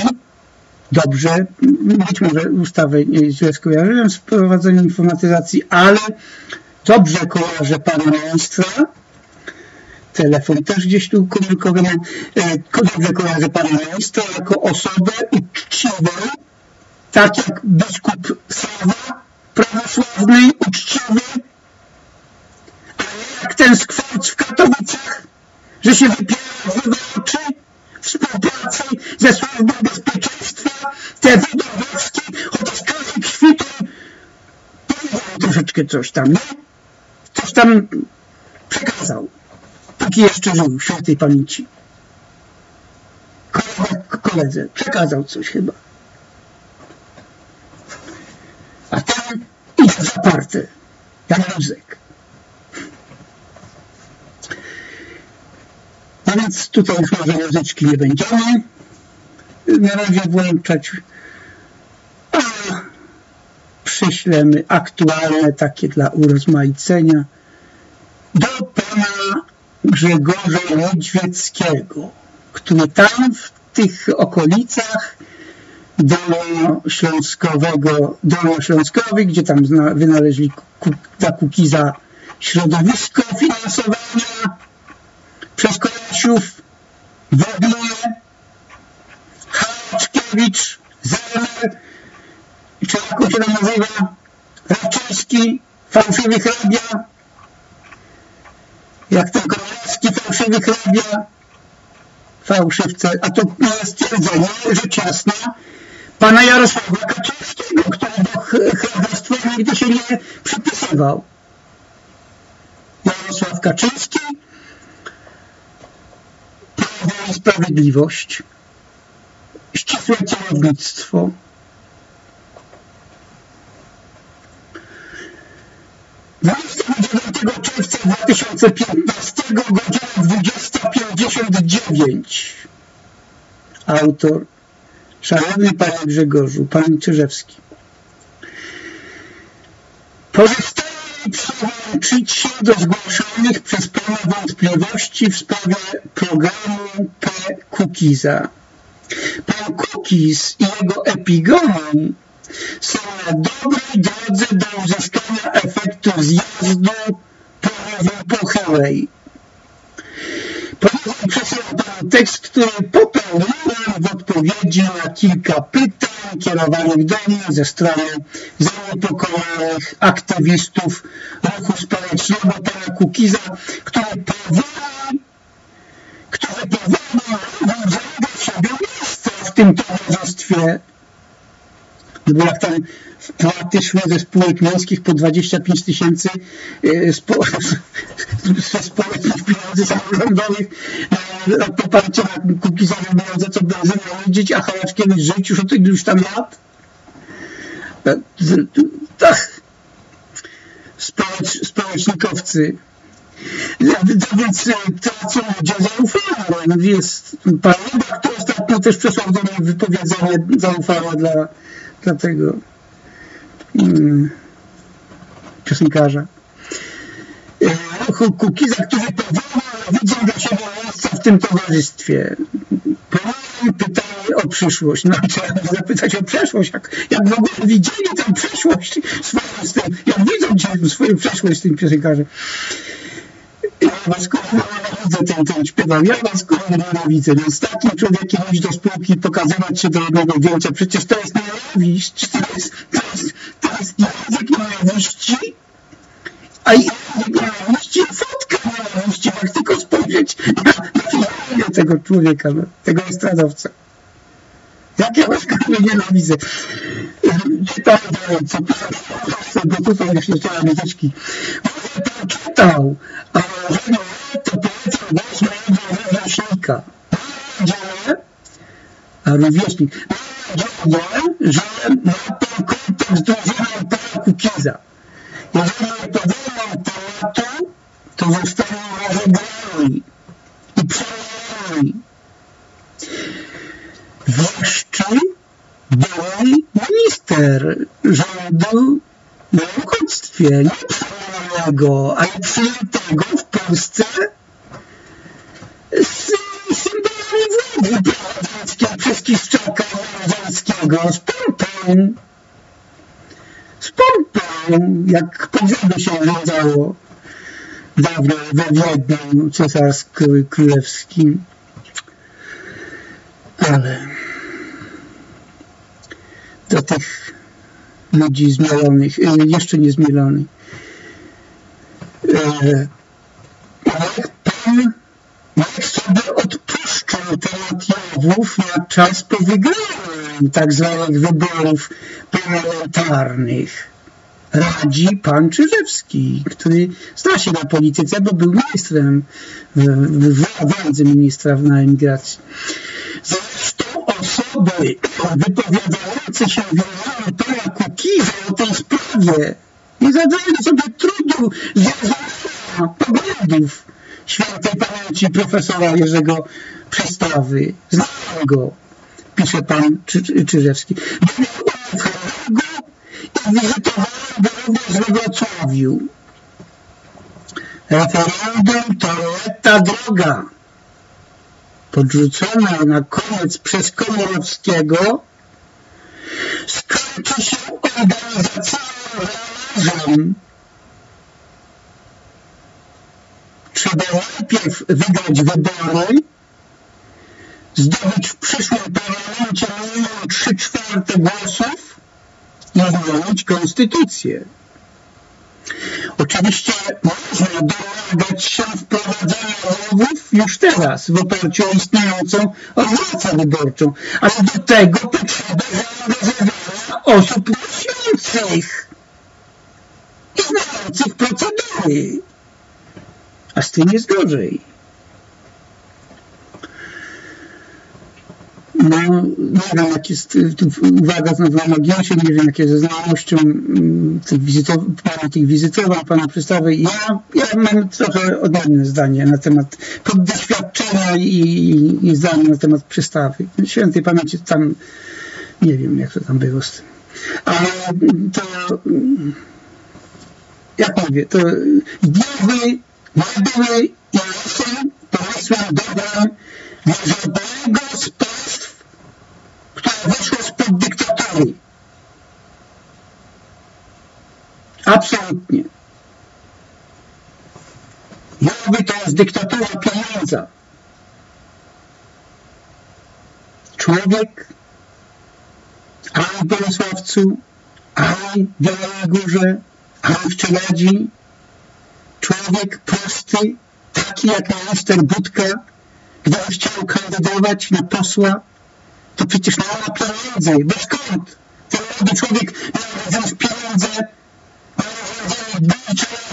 dobrze, być może ustawę źle skojarzyłem z wprowadzeniem informatyzacji, ale dobrze kojarzę pana ministra, telefon też gdzieś tu komórkowy mam, dobrze kojarzę pana ministra jako osobę uczciwą, tak jak biskup Sawa, prawosławny, uczciwy, a nie jak ten skwarc w Katowicach, że się wypiera w oczy, współpracy ze służbą bezpieczeństwa, te wydawowskie, chociaż każdy świtu powiedział troszeczkę coś tam, nie? Coś tam przekazał, póki jeszcze żył, świętej pamięci. Kolega, koledze, przekazał coś chyba. A ten idzie zaparte, jak wózek. A więc tutaj już może muzyczki nie będziemy na razie włączać. A przyślemy aktualne takie dla urozmaicenia do pana Grzegorza Niedźwieckiego, który tam w tych okolicach Dolnośląskowego, Dolnośląskowych, gdzie tam wynaleźli dla Kukiza środowisko finansowania przez Kolesiów, Wodnie, Haczkiewicz, Zelmer, czy jak on się tam nazywa, Raczyński, fałszywy hrabia, jak ten Królewski, fałszywy hrabia, fałszywce, a to jest stwierdzenie, rzecz jasna, pana Jarosława Kaczyńskiego, który do hrabiostwa nigdy się nie przypisywał. Jarosław Kaczyński, Prawo i Sprawiedliwość, ścisłe celownictwo, czerwca 2015 godzina 69. Autor Szanowny Panie Grzegorzu, Pan Czyżewski. Pozostaje mi przyłączyć się do zgłoszonych przez Pana wątpliwości w sprawie programu P. Kukiza. Pan Kukiz i jego epigonon są na dobrej drodze do uzyskania efektu zjazdu połowy pochyłej. Tekst, który popełniłem w odpowiedzi na kilka pytań kierowanych do mnie ze strony zaniepokojonych aktywistów ruchu społecznego pana Kukiza, który powoli, który powoli znajdował sobie miejsce w tym towarzystwie. Bo jak tam wpłaty szły ze spółek miejskich po 25 tysięcy spo, ze społecznych pieniędzy samorządowych na poparcie na Kukiza za co benzyna jeździć, a Hałaczkiewicz żyć już od iluś tam lat. Tak. Społecz, społecznikowcy. Więc tracą ludzie zaufanie. No jest pan Rybak, to ostatnio też przesłał do mnie wypowiedzenie zaufania dla, dla tego piosenkarza. Kukiza, który powoli widzą dla siebie miejsca w tym towarzystwie. Powoli pytanie o przyszłość. No trzeba zapytać o przeszłość. Jak, jak w ogóle widzieli tę przeszłość swoją z tym, jak widzą swoją przeszłość z tym piosenkarzem. Was nienawidzę ten, ten śpiewam. Ja was kurwa nienawidzę. No z takim człowiekiem iść do spółki pokazywać się do jednego zdjęcia. Przecież to jest nienawiść. To jest, to jest, to jest język nienawiści. A język nienawiści, fotka nienawiści. Jak tylko spojrzeć na, na tego człowieka, no, tego estradowca. Jak ja was kurwa nienawidzę. Czytałem co bo tutaj już nie chciałem pan że nie, to polecam głos mojego rówieśnika. Mam nadzieję, a rówieśnik, mam nadzieję, że pan kontakt z drużyną pana Kukiza. Jeżeli nie podejmą tematu, to zostaną rozegrani i przejęli. Wreszcie były minister rządu na uchodźstwie, nie przyjmowanego, ale przyjętego w Polsce z symbolami władzy prezydenckiej przez Kiszczaka Jaruzelskiego, z pompą, z pompą, jak pogrzeby się wiązało dawno we Wiedniu cesarsko-królewskim. Ale do tych ludzi zmielonych, jeszcze nie zmielonych. Jak jak sobie odpuszczą temat Jowów na czas po wygraniu tak zwanych wyborów parlamentarnych? Radzi pan Czyżewski, który zna się na polityce, bo był ministrem w, w władzy ministra na emigracji. Zresztą osoby wypowiadające się w imieniu pana O tej sprawie nie zadają sobie trudu zrozumienia poglądów świętej pamięci profesora Jerzego Przestawy. Znam go, pisze pan Czy Czyżewski. Byłem w Hamburgu i wizytowałem go również we Wrocławiu. Referendum to leta droga podrzucona na koniec przez Komorowskiego, skończy się organizacyjnym. Trzeba najpierw wygrać wybory, zdobyć w przyszłym parlamencie minimum 3 czwarte głosów i zmienić konstytucję. Oczywiście można domagać się wprowadzenia nowów już teraz w oparciu o istniejącą organizację wyborczą, ale do tego potrzeba zaangażowania osób myślących i znających procedury. A z tym jest gorzej. no, nie wiem, jak jest uwaga znowu na marginesie, nie wiem, jakie ze znajomością mm, tych, wizytow, pana, tych wizytowań, pana przystawy. Ja, ja mam trochę odmienne zdanie na temat doświadczenia i, i zdanie na temat przystawy. Świętej pamięci tam, nie wiem, jak to tam było z tym. Ale to, jak mówię, to diabły nie były i są pomysłem dobrym dla żadnego z państw, które wyszło spod dyktatury. Absolutnie. Jakby to jest dyktatura pieniądza. Człowiek ani w Bolesławcu, ani w Białej Górze, ani w Czeladzi, człowiek prosty, taki jak minister Budka, gdyby chciał kandydować na posła, to przecież nie ma pieniędzy, bo skąd? Ten młody człowiek miał wziąć pieniądze,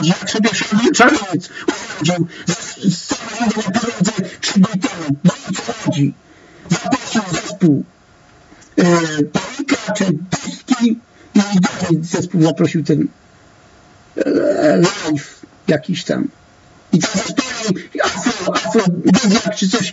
jak sobie szaleniec urządził z samorządu na pieniądze trzy dni temu. Bić ludzi. Zaprosił zespół e, Polika czy Puski i drugi zespół zaprosił ten e, live jakiś tam. I tam zaśpiewali afro, afro, bizak czy coś,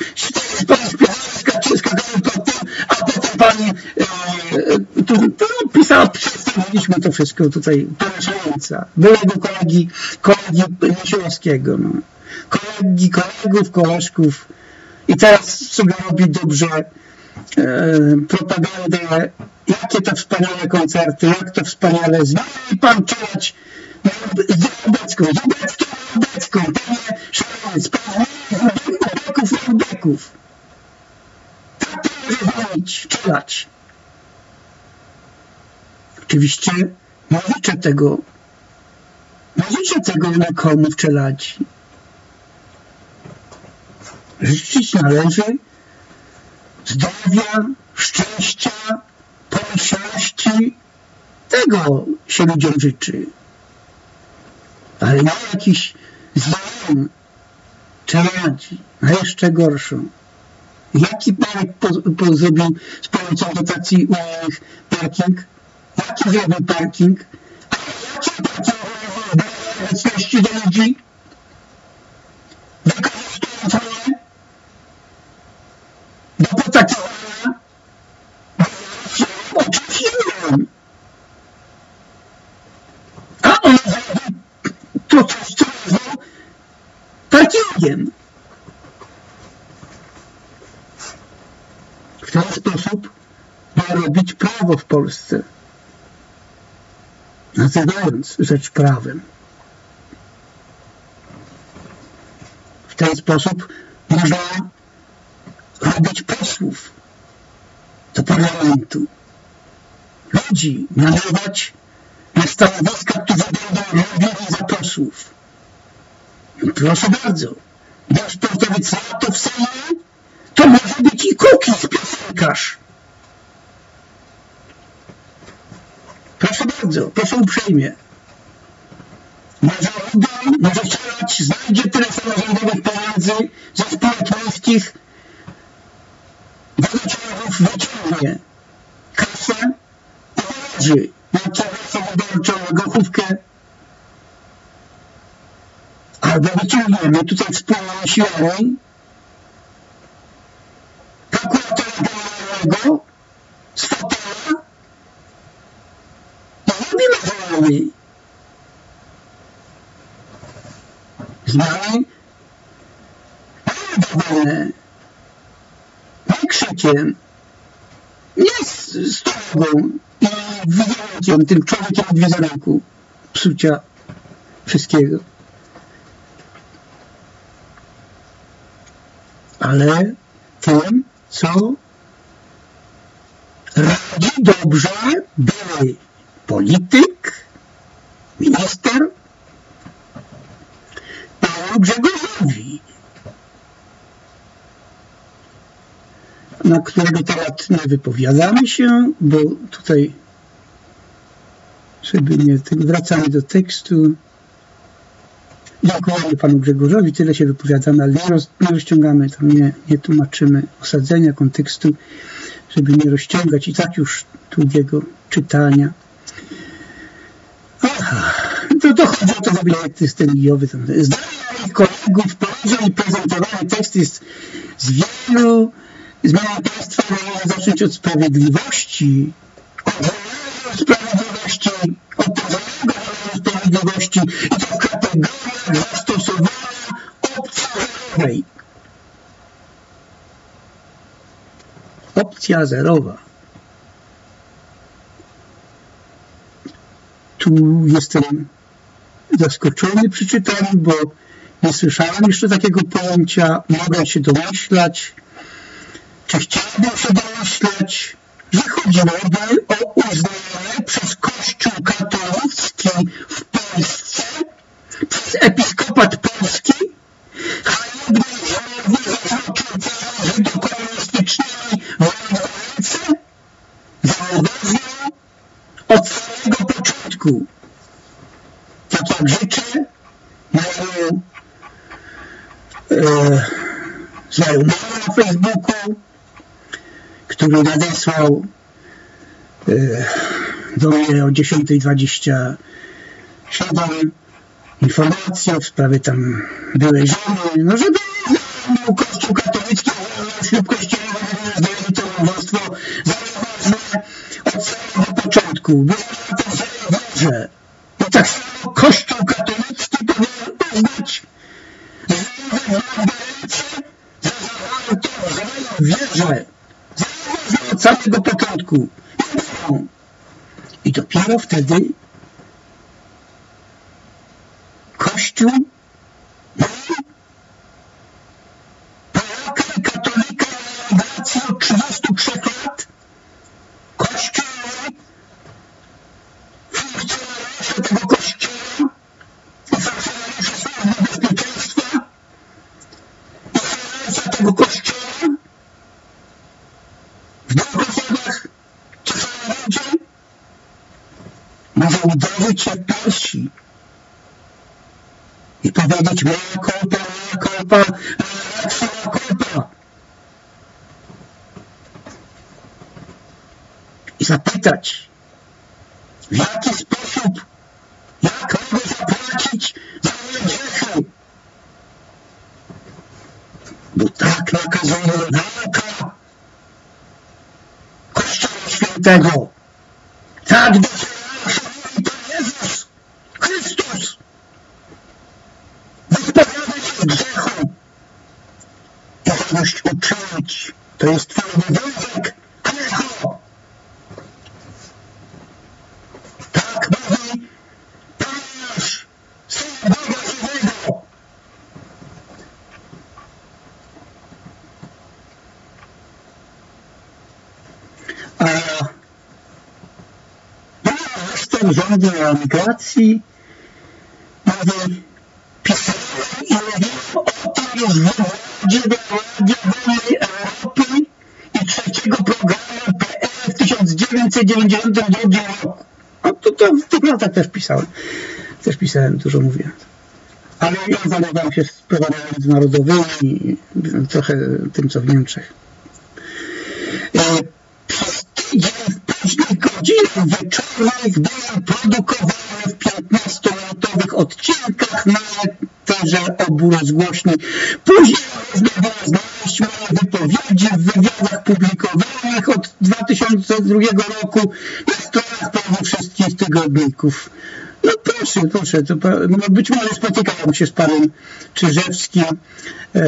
pani śpiewała, czy skakała pod tym, a potem pani e, tu, tu pisała, przedstawiliśmy to wszystko tutaj, poruszająca. Byłego kolegi, kolegi Misiłowskiego, no. Kolegi, kolegów, koleżków. I teraz sobie robi dobrze e, propagandę, jakie to wspaniałe koncerty, jak to wspaniale. Zmieni pan czuć Zubecką, Zubecką, Zubecką, panie szaleniec, pan ubeków ubeków. Tak może zmienić, czelać. Oczywiście nie życzę tego, nie życzę tego nikomu w czeladzi. Życzyć należy zdrowia, szczęścia, pomyślności. Tego się ludziom życzy ale ma jakiś złom czeladzi, a jeszcze gorszą. Jaki park po, po zrobił z pomocą dotacji unijnych parking? Jaki zrobił parking? A jaki parking do obecności do ludzi mnie do potakowania? O czymś innym. A on zrobił to coś, co nazwał parkingiem. W ten sposób ma robić prawo w Polsce, nazywając rzecz prawem. W ten sposób można robić posłów do parlamentu. Ludzi mianować na stanowiska, które będą robili za posłów. Proszę bardzo. Jak sportowiec NATO w Sejmie, to może być i Kukiz piosenkarz. Proszę bardzo, proszę uprzejmie. Może uda, może chcieć, znajdzie tyle samorządowych pieniędzy ze spółek miejskich, wodociągów wyciągnie kasę i poradzi na kierowcę wyborczą, grochówkę. Albo wyciągniemy tutaj wspólnymi siłami prokuratora generalnego z fotela i robimy zmiany. Zmiany realizowane. Nie krzykiem, nie z, z tobą i wizerunkiem, tym człowiekiem od wizerunku, psucia wszystkiego. Ale tym, co radzi dobrze były polityk, minister, panu Grzegorzowi, na którego temat nie wypowiadamy się, bo tutaj żeby nie wracamy do tekstu. Dziękujemy panu Grzegorzowi, tyle się wypowiadamy, ale nie, roz, nie rozciągamy, tam nie, nie tłumaczymy osadzenia, kontekstu. żeby nie rozciągać i tak już długiego czytania. Aha, to, to chodzi o to w ogóle, jak jest ten Jowy. Zdanie moich kolegów, poezja i prezentowany tekst jest z wielu zmian państwa należy zacząć od sprawiedliwości, od sprawiedliwości, od sprawiedliwości i to w zerowej. Opcja zerowa. Tu jestem zaskoczony przeczytaniem, bo nie słyszałem jeszcze takiego pojęcia. Mogę się domyślać, czy chciałbym się domyślać, że chodziłoby o uznanie przez Kościół katolicki w Polsce, przez episkopat polski, załogownią od samego początku. Tak jak życzę mojemu e, znajomemu na Facebooku, który nadesłał e, do mnie o 10.27 informacje w sprawie tam byłej żony, no żeby był Kościół katolicki, ślub kościołowy Było na to tak samo Kościół katolicki powinien uznać wierzę od samego początku. I dopiero wtedy Kościół Polaka i katolika od 33 lat Kościół funkcjonariusze tego Kościoła i funkcjonariusze Służby Bezpieczeństwa i tego Kościoła. W drogowodach czy samochodzie może uderzyć się w piersi i powiedzieć moja kolpa, moja kolpa, moja kolpa. I zapytać, w jaki sposób, jak mogę zapłacić za moje grzechy. Bo tak nakazuje nauka Kościoła Świętego. Tak doskonale mówi Pan Jezus, Chrystus. Wypowiadać się grzechu. Jakość uczynić. To jest Twój obowiązek, grzechu. Tak mówi Pan nasz, Syn Boga żywego. A jestem rządu o migracji, mówi, pisałem i mówiłem o tym już w Radia Wolnej Europy i trzeciego programu PL w 1992 roku. No to, to w tych latach też pisałem. Też pisałem, dużo mówiłem. Ale ja zajmowałem się sprawami międzynarodowymi, trochę tym, co w Niemczech. E, przez tydzień w godzinach wieczornych były produkowane w 15-minutowych odcinkach na eterze obu rozgłośni. Później można było znaleźć moje wypowiedzi w wywiadach publikowanych od 2002 roku na stronach prawie wszystkich tygodników. No proszę, proszę, to, no być może spotykałem się z panem Czyżewskim e,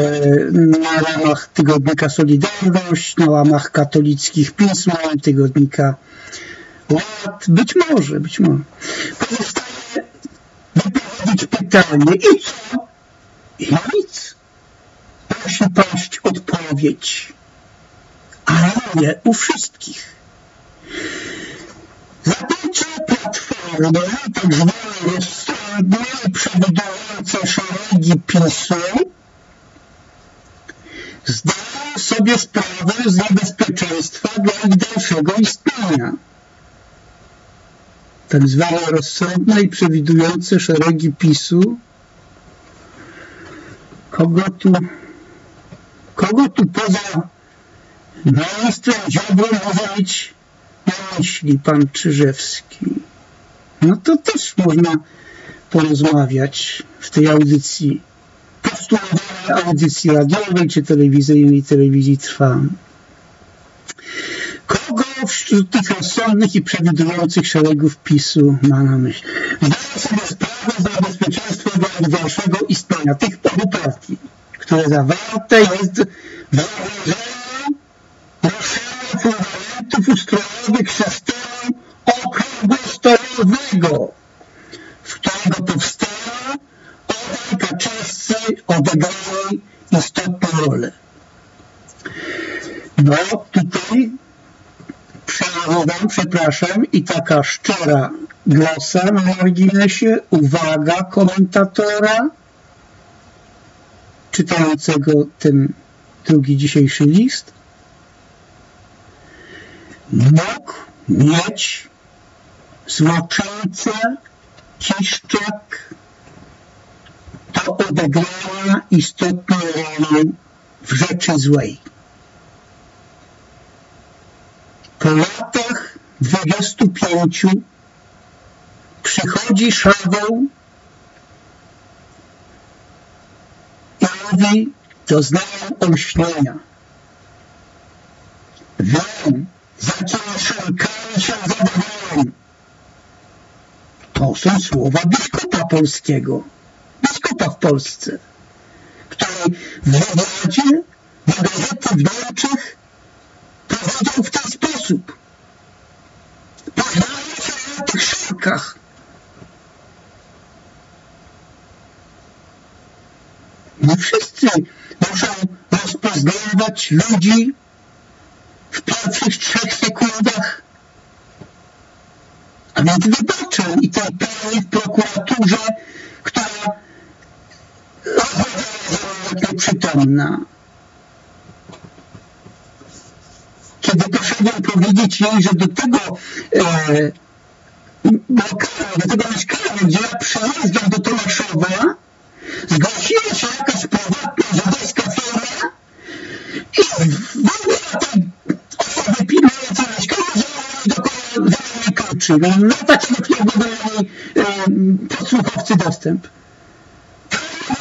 na ramach tygodnika Solidarność, na łamach katolickich pism, tygodnika Ład. Być może, być może. Pozostaje wypowiedzieć pytanie i co? I nic. Musi paść odpowiedź. Ale nie u wszystkich. Zabójcze platformy, tak zwane rozsądne i przewidujące szeregi PiSu, zdają sobie sprawę z niebezpieczeństwa dla ich dalszego istnienia. Tak zwane rozsądne i przewidujące szeregi PiSu, kogo tu, kogo tu poza ministrem Ziobro może mieć na myśli pan Czyżewski. No to też można porozmawiać w tej audycji, postulowanej audycji radiowej czy telewizyjnej, telewizji Trwam. Wśród tych rozsądnych i przewidujących szeregów PiSu ma na myśli? Zdaję sobie sprawę z bezpieczeństwa dla dalszego istnienia tych obu partii, które zawarte jest w założeniu ruszenia fundamentów ustrojowych systemu okrągłostolowego, w którego powstaniu obaj kaczewscy odegrali istotną rolę. No tutaj przejawiam, przepraszam, i taka szczera glosa na marginesie, uwaga komentatora czytającego ten drugi dzisiejszy list, mógł mieć złoczyńcę Kiszczak do odegrania istotną rolę w rzeczy złej. Po latach 25 przychodzi Szaweł i mówi, doznałem olśnienia. Wiem, z jakimi szankami się zadawałem. To są słowa biskupa polskiego, biskupa w Polsce, który w wywiadzie do gazety w Niemczech powiedział w ten sposób. Poznałem się na tych szankach. Nie wszyscy muszą rozpoznawać ludzi w pierwszych trzech sekundach. A więc wybaczę i tej w prokuraturze, która rozmawiała nieprzytomna. Kiedy poszedłem powiedzieć jej, że do tego e, do tego mieszkania, gdzie ja przyjeżdżam do Tomaszowa, zgłosiła się jakaś prywatna żydowska firma i wymyśla tej osoby pilnującej mieszkania, że ona dokona nie kluczy. No tak na którego mieli e, podsłuchowcy dostęp.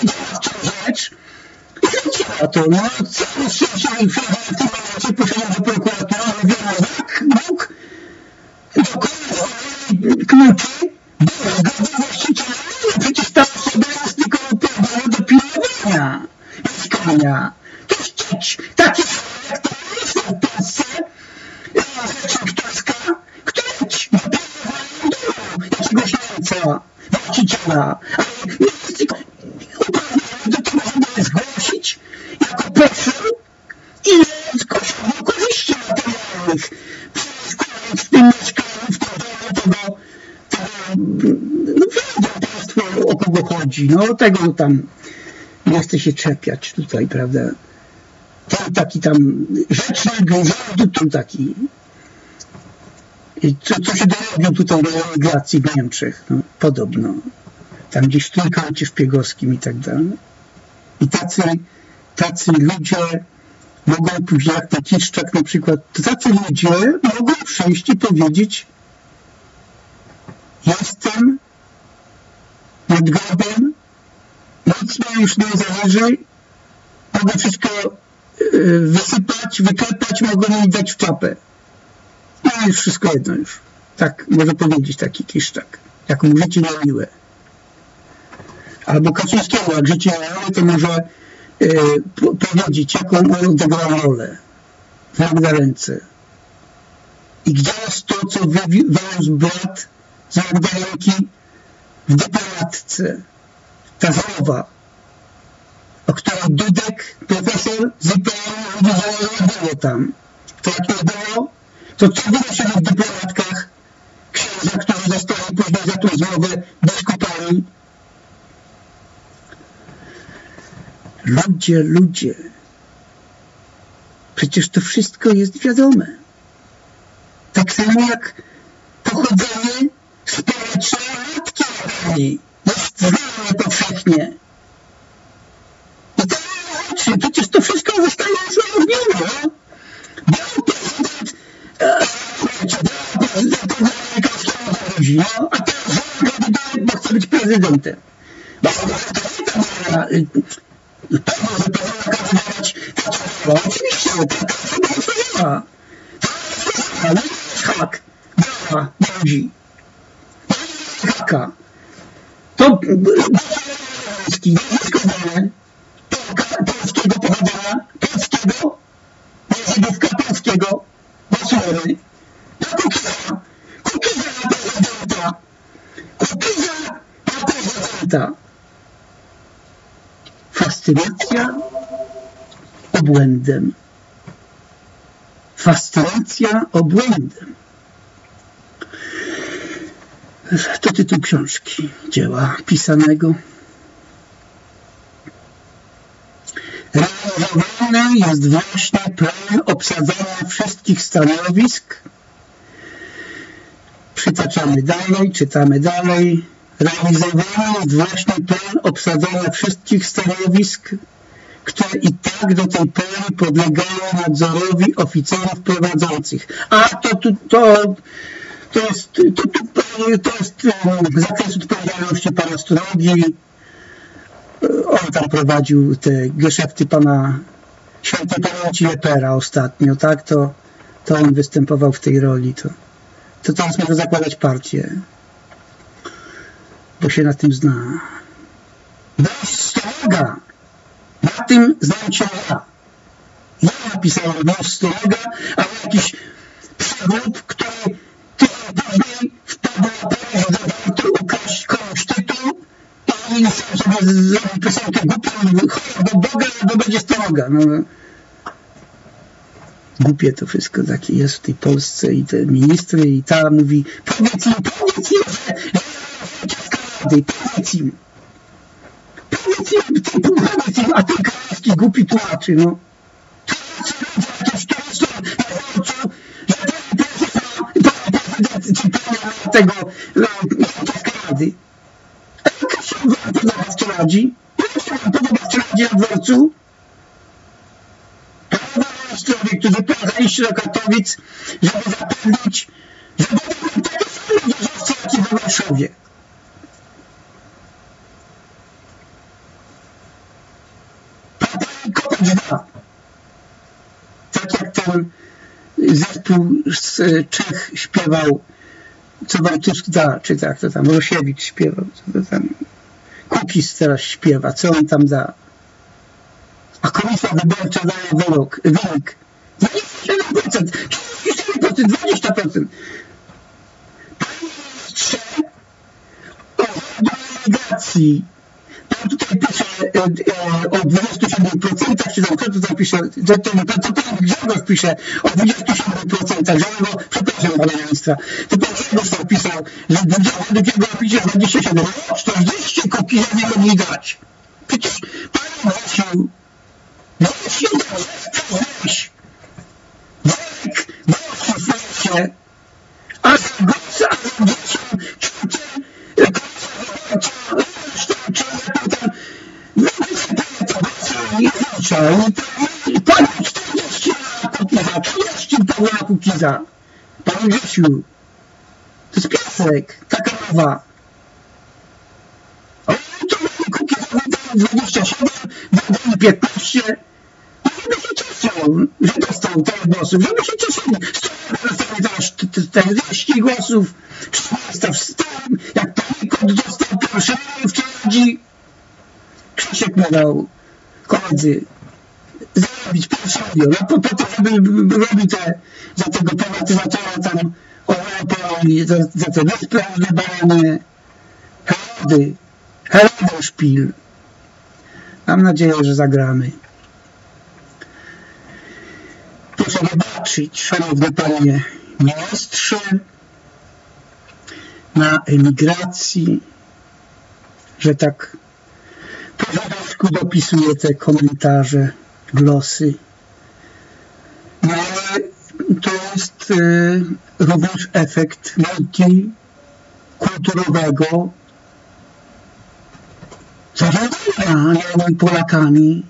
Wiedziała w rzecz i wiedziała to. No, całe szczęście i w tym momencie poszedłem do prokuratury no jak mógł dokonać kluczy bez zgody właściciela? No przecież ta osoba jest tylko uprawniona do pilnowania mieszkania. To jest cieć. Takie jak to są w Polsce rzeczy Tuska, które ci do jakiegoś Niemca, właściciela. Ale nie jest tylko uprawniony do tego, żeby zgłosić jako poseł ile zgłoszono korzyści materialnych tym mieszkaniu, w tym domu tego, tego no wiedzą Państwo o kogo chodzi, no tego tam nie chcę się czepiać tutaj, prawda? Ten taki tam rzecznik rządu, tu taki i co, co się dorobił tutaj do emigracji w Niemczech, no, podobno. Tam gdzieś w trójkącie szpiegowskim i tak dalej. I tacy, tacy ludzie mogą później, jak ten Kiszczak na przykład, to tacy ludzie mogą przyjść i powiedzieć jestem nad grobem, nic mi już nie zależy, mogę wszystko yy, wysypać, wyklepać, mogą mi dać w czapę. No już wszystko jedno już. Tak może powiedzieć taki Kiszczak. Jak mu życie niemiłe. Albo Kaczyńskiego, jak życie niemiłe, to może powiedzieć, jaką on odegrał rolę w Magdalence. I gdzie jest to, co wywiózł brat z Magdalenki w dyplomatce? Ta zmowa, o której Dudek, profesor z mówi, że nie było tam. To jak nie było, to co było się w dyplomatkach księża, którzy zostali później za tą zmowę biskupami? Ludzie, ludzie. Przecież to wszystko jest wiadome. Tak samo jak pochodzenie społeczne matki Japonii jest znane powszechnie. I to rzeczy, przecież to wszystko zostaje uzgodnione. Był prezydent, e, czy był prezydent amerykańskiego no, ludzi, a teraz kandyduje, bo chce być prezydentem. Bo y, pewno, że powinna kandydować no, oczywiście, to jest ale hak, brawa, ludzi. Haka. To polski, polskiego pochodzenia, polskiego, językówka polskiego, głosujemy. Na Kukiza, Kukiza na prezydenta, Kukiza na prezydenta. Fascynacja obłędem. Fascynacja obłędem. To tytuł książki, dzieła pisanego. Realizowany jest właśnie plan obsadzania wszystkich stanowisk. Przytaczamy dalej, czytamy dalej. Realizowany jest właśnie plan obsadzania wszystkich stanowisk które i tak do tej pory podlegały nadzorowi oficerów prowadzących. A to, to, to, to jest, to, to, to jest zakres odpowiedzialności pana Strogi. On tam prowadził te geszefty pana świętej pamięci Lepera ostatnio, tak? To, to on występował w tej roli. To, to teraz może zakładać partię, bo się na tym zna. Bez Stroga na tym znam cię ja. Ja napisałem głos Storega, a jakiś przewód, który tydzień później wpadł na pomysł, że warto ukraść komuś tytuł i sam sobie zrobił piosenkę głupią, chodź do Boga, albo będzie Storoga. No, głupie to wszystko takie jest w tej Polsce i te ministry i ta mówi powiedz im, powiedz im, że, że powiedz im powiedz im, ty powiedz im, a ten krajewski głupi tłumaczy, no. Że tego Rady. A jaka się podoba w Czeladzi? Jak się podoba w Czeladzi na dworcu? Ministrowie, którzy pojechaliście do Katowic, żeby zapewnić, żeby były takie same wieżowce, jak i w Warszawie. Tak jak ten zespół z Czech śpiewał, co wam Tusk da, czy tak to tam, Rosiewicz śpiewał, co to tam, Kukis teraz śpiewa, co on tam da. A komisja wyborcza daje wyrok, wynik 27%, 37%, 20%. Panie ministrze, o Pan tutaj pisze e, e, o 27%, czy tam kto tutaj pisze, to, to, to, to pan Grzegorz pisze o 27%, że go, przepraszam pana ministra, to pan Grzegorz pisał, że według jego opisie 27, 40 koki nie mogli dać. Przecież panie Wasiu, Wasiu, weź, Worek, Wasiu, Wasiu, a za głosem, a za głosem, 40 lat Kukiza, 30 Pawła Kukiza. Panie Grzesiu, to jest piasek, taka nowa. Ale to mamy Kukiza wydali 27, wydali 15. I żeby się cieszył, że dostał tyle głosów, żeby się cieszyli. Stronę dostali teraz 40 głosów, 400 w stałym, jak Panikot dostał pierwszy w Czeladzi. Krzysiek mu dał koledzy zarobić portfolio, no po, po to, żeby robić te, za tego prywatyzatora tam Europol, za, za te bezprawne barany, Herody, Herodenspiel. Mam nadzieję, że zagramy. Proszę wybaczyć, szanowne panie ministrze, na emigracji, że tak po dopisuję te komentarze glosy. No ale to jest y, również efekt multikulturowego zarządzania nami Polakami,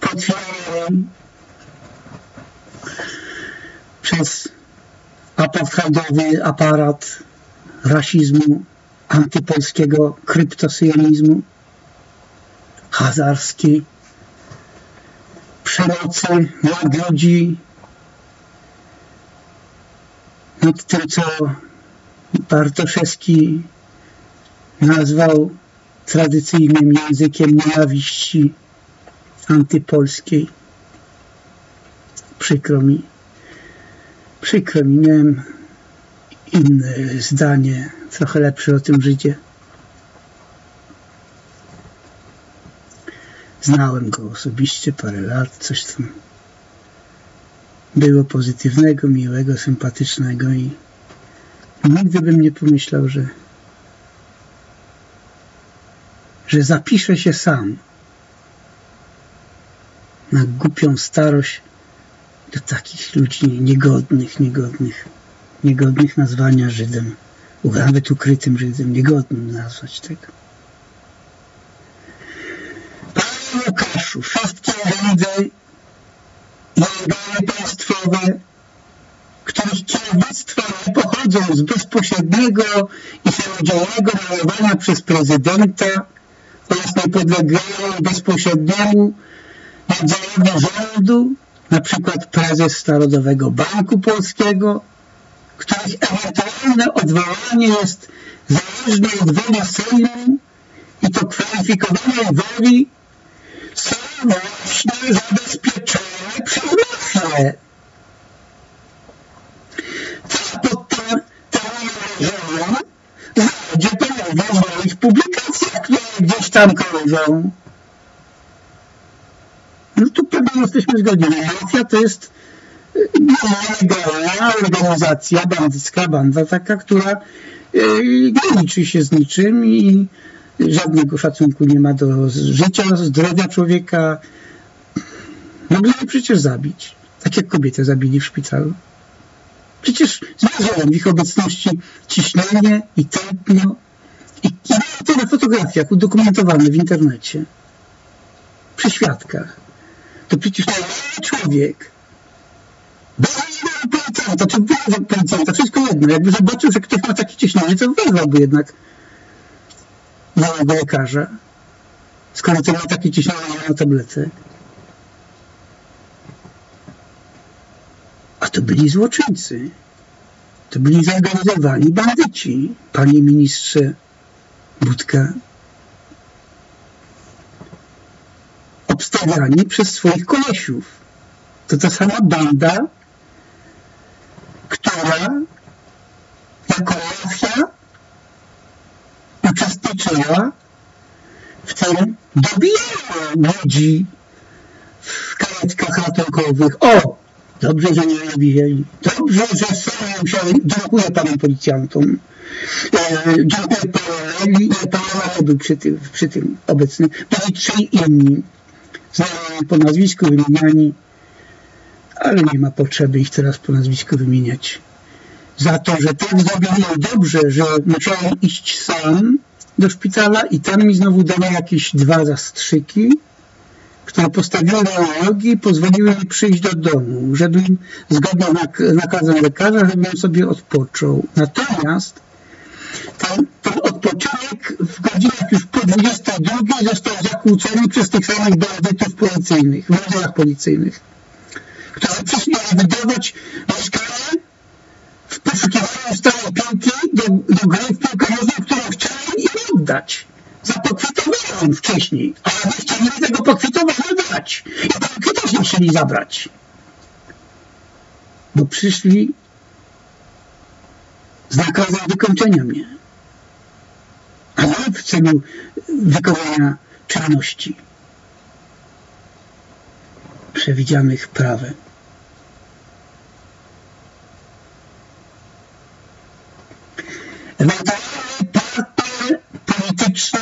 potwierdzonym przez apartheidowy aparat rasizmu, antypolskiego kryptosyjonizmu, hazarskiej, przemocy nad ludzi, nad tym, co Bartoszewski nazwał tradycyjnym językiem nienawiści antypolskiej. Przykro mi. Przykro mi. Miałem inne zdanie, trochę lepsze o tym Żydzie. Znałem go osobiście parę lat, coś tam było pozytywnego, miłego, sympatycznego i nigdy bym nie pomyślał, że że zapiszę się sam na głupią starość do takich ludzi niegodnych, niegodnych, niegodnych nazwania Żydem, nawet ukrytym Żydem, niegodnym nazwać tego. Panie Łukaszu, wszystkie Żydy i organy państwowe, których kierownictwa nie pochodzą z bezpośredniego i samodzielnego mianowania przez prezydenta oraz nie podlegają bezpośredniemu nadzorowi rządu, na przykład prezes Narodowego Banku Polskiego, których ewentualne odwołanie jest zależne od woli Sejmu i to kwalifikowanej woli są właśnie zabezpieczone przez mafię. Co pod tym terminem znajdzie pan w moich publikacjach, które gdzieś tam krążą. No tu pewnie jesteśmy zgodni. Mafia to jest nielegalna organizacja bandycka, banda taka, która nie liczy się z niczym i żadnego szacunku nie ma do życia, zdrowia człowieka. Mogli przecież zabić, tak jak kobietę zabili w szpitalu. Przecież w ich obecności ciśnienie i tętno i, i to na fotografiach udokumentowane w internecie. Przy świadkach. To przecież normalny człowiek bez policjanta, czy wyzwał policjanta, wszystko jedno. Jakby zobaczył, że ktoś ma takie ciśnienie, to wezwałby jednak małego lekarza, skoro to ma takie ciśnienie na tabletę. A to byli złoczyńcy. To byli zorganizowani bandyci, panie ministrze Budka. Obstawiani przez swoich kolesiów. To ta sama banda, która jako mafia uczestniczyła w tym dobijaniu ludzi w karetkach ratunkowych. O! Dobrze, że nie zabijali. Dobrze, że sami musieli. Dziękuję panom policjantom. E, dziękuję Eli. Pan nie był przy tym, przy tym obecny. Byli trzej inni. Znani po nazwisku wymieniani, ale nie ma potrzeby ich teraz po nazwisku wymieniać. Za to, że tak zrobili dobrze, że musiałem iść sam do szpitala i tam mi znowu dano jakieś dwa zastrzyki, które postawiły na nogi i pozwoliły mi przyjść do domu, żebym zgodnie z nakazem lekarza, żebym sobie odpoczął. Natomiast ten, ten odpoczynek w godzinach już po 22 został zakłócony przez tych samych bandytów policyjnych, w oddziałach policyjnych, którzy przyszli wydawać mieszkanie w poszukiwaniu stałej piłki do, do gry w piłkę nożną, którą chcieli im oddać. Zapokwitowałem wcześniej, ale wy chcieli tego pokwitowania dać. I banki też nie zabrać. Bo przyszli z nakazem wykończenia mnie. A nie w celu wykonania czynności przewidzianych prawem. Ewentualnie partie polityczne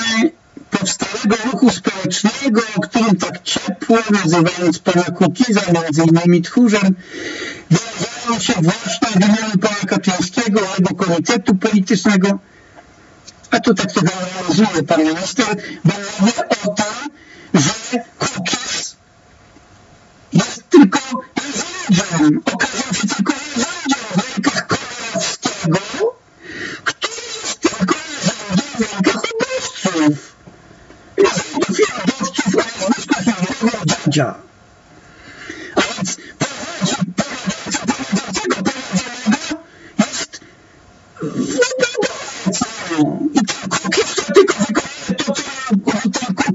powstałego ruchu społecznego, o którym tak ciepło, nazywając pana Kukiza, między innymi tchórzem, wyrażają się właśnie w imieniu pana Kaczyńskiego, jego komitetu politycznego, a tu tak to generalizuje pan minister, bo mówię o tym, że Kukiz jest tylko narzędziem, okazał się tylko narzędziem w rękach Komorowskiego, który Żydów, fieldowców, ale bezpośredniego dziadzia. A więc prowadzi prowadzącego prowadzonego jest wododawcą. I kuk jeszcze tylko wykonuje to, co, co, co,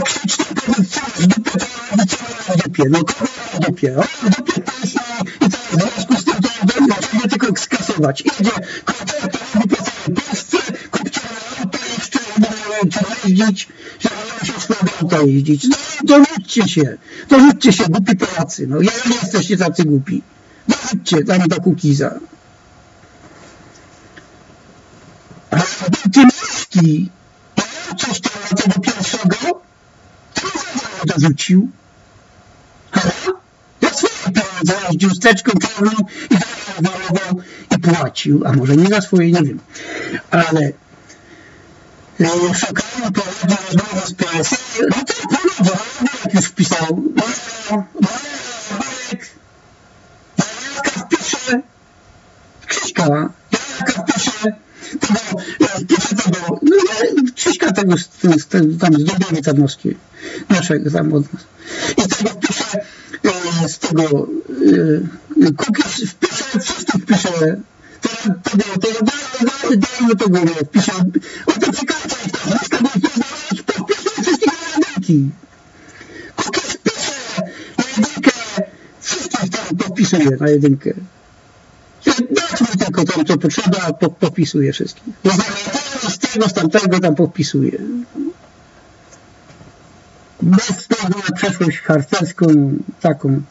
pokrzycz na powiedz, co robi, co w dupie. No w dupie? O, w dupie jest i, i teraz w związku skasować. Idzie koncerty robi po całej Polsce, kupcie auto jeszcze, czy jeździć, żeby się auta jeździć. No dorzućcie się, dorzućcie się, głupi Polacy. No ja nie jesteście tacy głupi. Dorzućcie tam do Kukiza. Ale Tymiński miał coś tam na tego pierwszego, to nie dorzucił. Ale ja swoje pieniądze jeździł z teczką czarną i darował i płacił, a może nie za swoje, nie wiem. Ale szukałem powodu rozmowy z PSL, no to powodu, jak już wpisał, Marek, Jarka wpisze, Krzyśka, Jarka wpisze, tego, wpisze tego, no Krzyśka tego, z, z, tam z Dąbrowy Tarnowskiej, naszego tam od nas. I tego wpisze, z tego, Kukiz wpisze, wszystkich wpisze, tego, tego, tego, daj, daj mu tego, nie, wpisze, o tym cykacie, z tego znaleźć, podpisuj wszystkich na jedynki. Kukiz pisze na jedynkę, wszystkich tam podpisuje na jedynkę. Dać mu tylko tam, co potrzeba, po, podpisuje wszystkich. Z tego, z tamtego tam podpisuje. Bez względu na przeszłość harcerską, taką,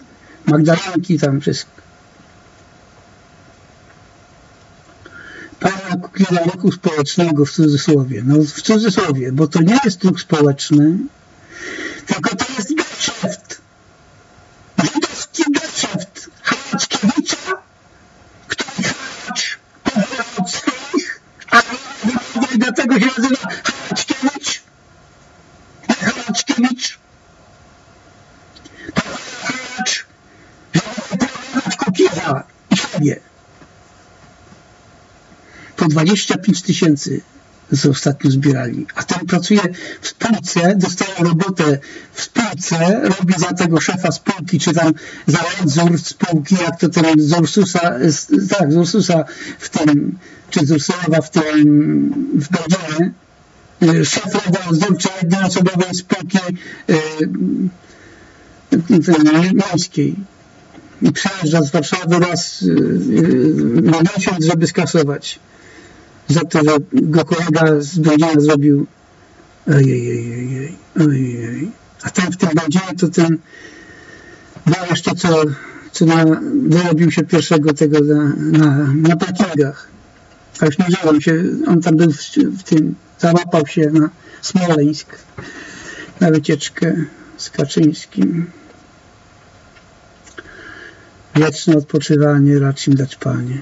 Magdalenki tam wszystko. Pana Kukiela Ruchu Społecznego w cudzysłowie. No w cudzysłowie, bo to nie jest ruch społeczny, tylko to jest geszeft. Żydowski geszeft Hałaczkiewicza, który Hałacz od swoich, a nie dlatego się nazywa. Hałaczkiewicz. To Hałacz, żeby wyprowadzić Kukiela i siebie po 25 tysięcy ostatnio zbierali, a ten pracuje w spółce, dostaje robotę w spółce, robi za tego szefa spółki, czy tam za nadzór spółki, jak to ten z Ursusa, tak, z Ursusa w tym, czy z Ursulowa w tym, w Berlinie, szef Rady Nadzorczej jednoosobowej spółki yy, miejskiej i przyjeżdża z Warszawy raz yy, na miesiąc, żeby skasować za to, że go kolega z Będzina zrobił ojej, ojej, ojej. A tam w tym Będzinie to ten był jeszcze co, co na, dorobił się pierwszego tego na, na, na parkingach. A już nie on, się, on tam był w, w tym, załapał się na Smoleńsk na wycieczkę z Kaczyńskim. Wieczne odpoczywanie racz im dać Panie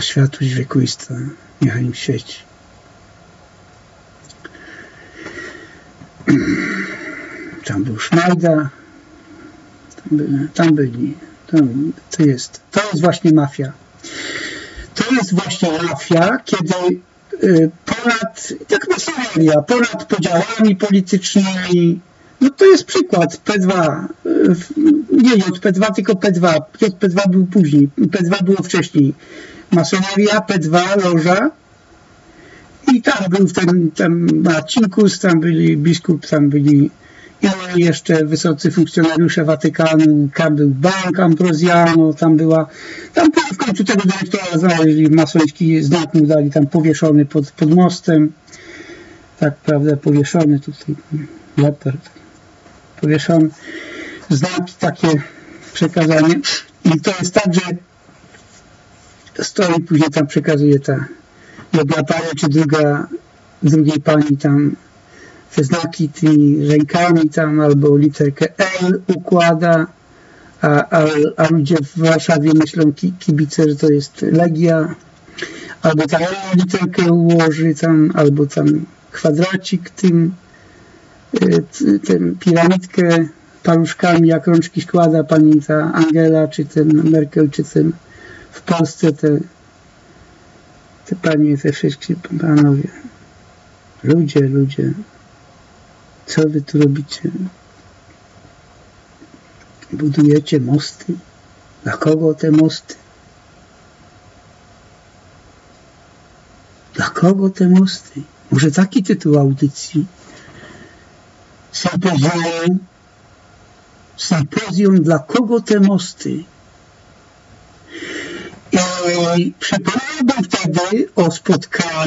a światłość wiekuista niechaj im świeci. Tam był Szmajda, tam, by, tam byli, to jest, to jest właśnie mafia. To jest właśnie mafia, kiedy ponad, tak masoneria, ponad podziałami politycznymi, no to jest przykład P2, y, nie JP2, tylko P2, JP2 był później, P2 było wcześniej, masoneria, P2, loża. I tam był ten, ten Marcinkus, tam byli biskup, tam byli jeszcze wysocy funkcjonariusze Watykanu, tam był bank Ambrosiano, tam była, tam w końcu tego dyrektora znaleźli, masoński znak mu dali tam powieszony pod, pod mostem, tak prawda, powieszony tutaj, leopard, powieszony, znaki takie przekazanie. I to jest tak, że stoi, później tam przekazuje ta jedna pani, czy druga, drugiej pani tam znaki tymi rękami tam, albo literkę L układa, a, a, a ludzie w Warszawie myślą ki, kibice, że to jest Legia, albo tam literkę ułoży tam, albo tam kwadracik tym, tym piramidkę paluszkami, jak rączki składa pani ta Angela, czy ten Merkel, czy ten w Polsce te, te panie, te wszystkie panowie. Ludzie, ludzie. Co wy tu robicie? Budujecie mosty? Dla kogo te mosty? Dla kogo te mosty? Może taki tytuł audycji? Sympozjum. Sympozjum dla kogo te mosty? I przypomniałbym wtedy o spotkaniu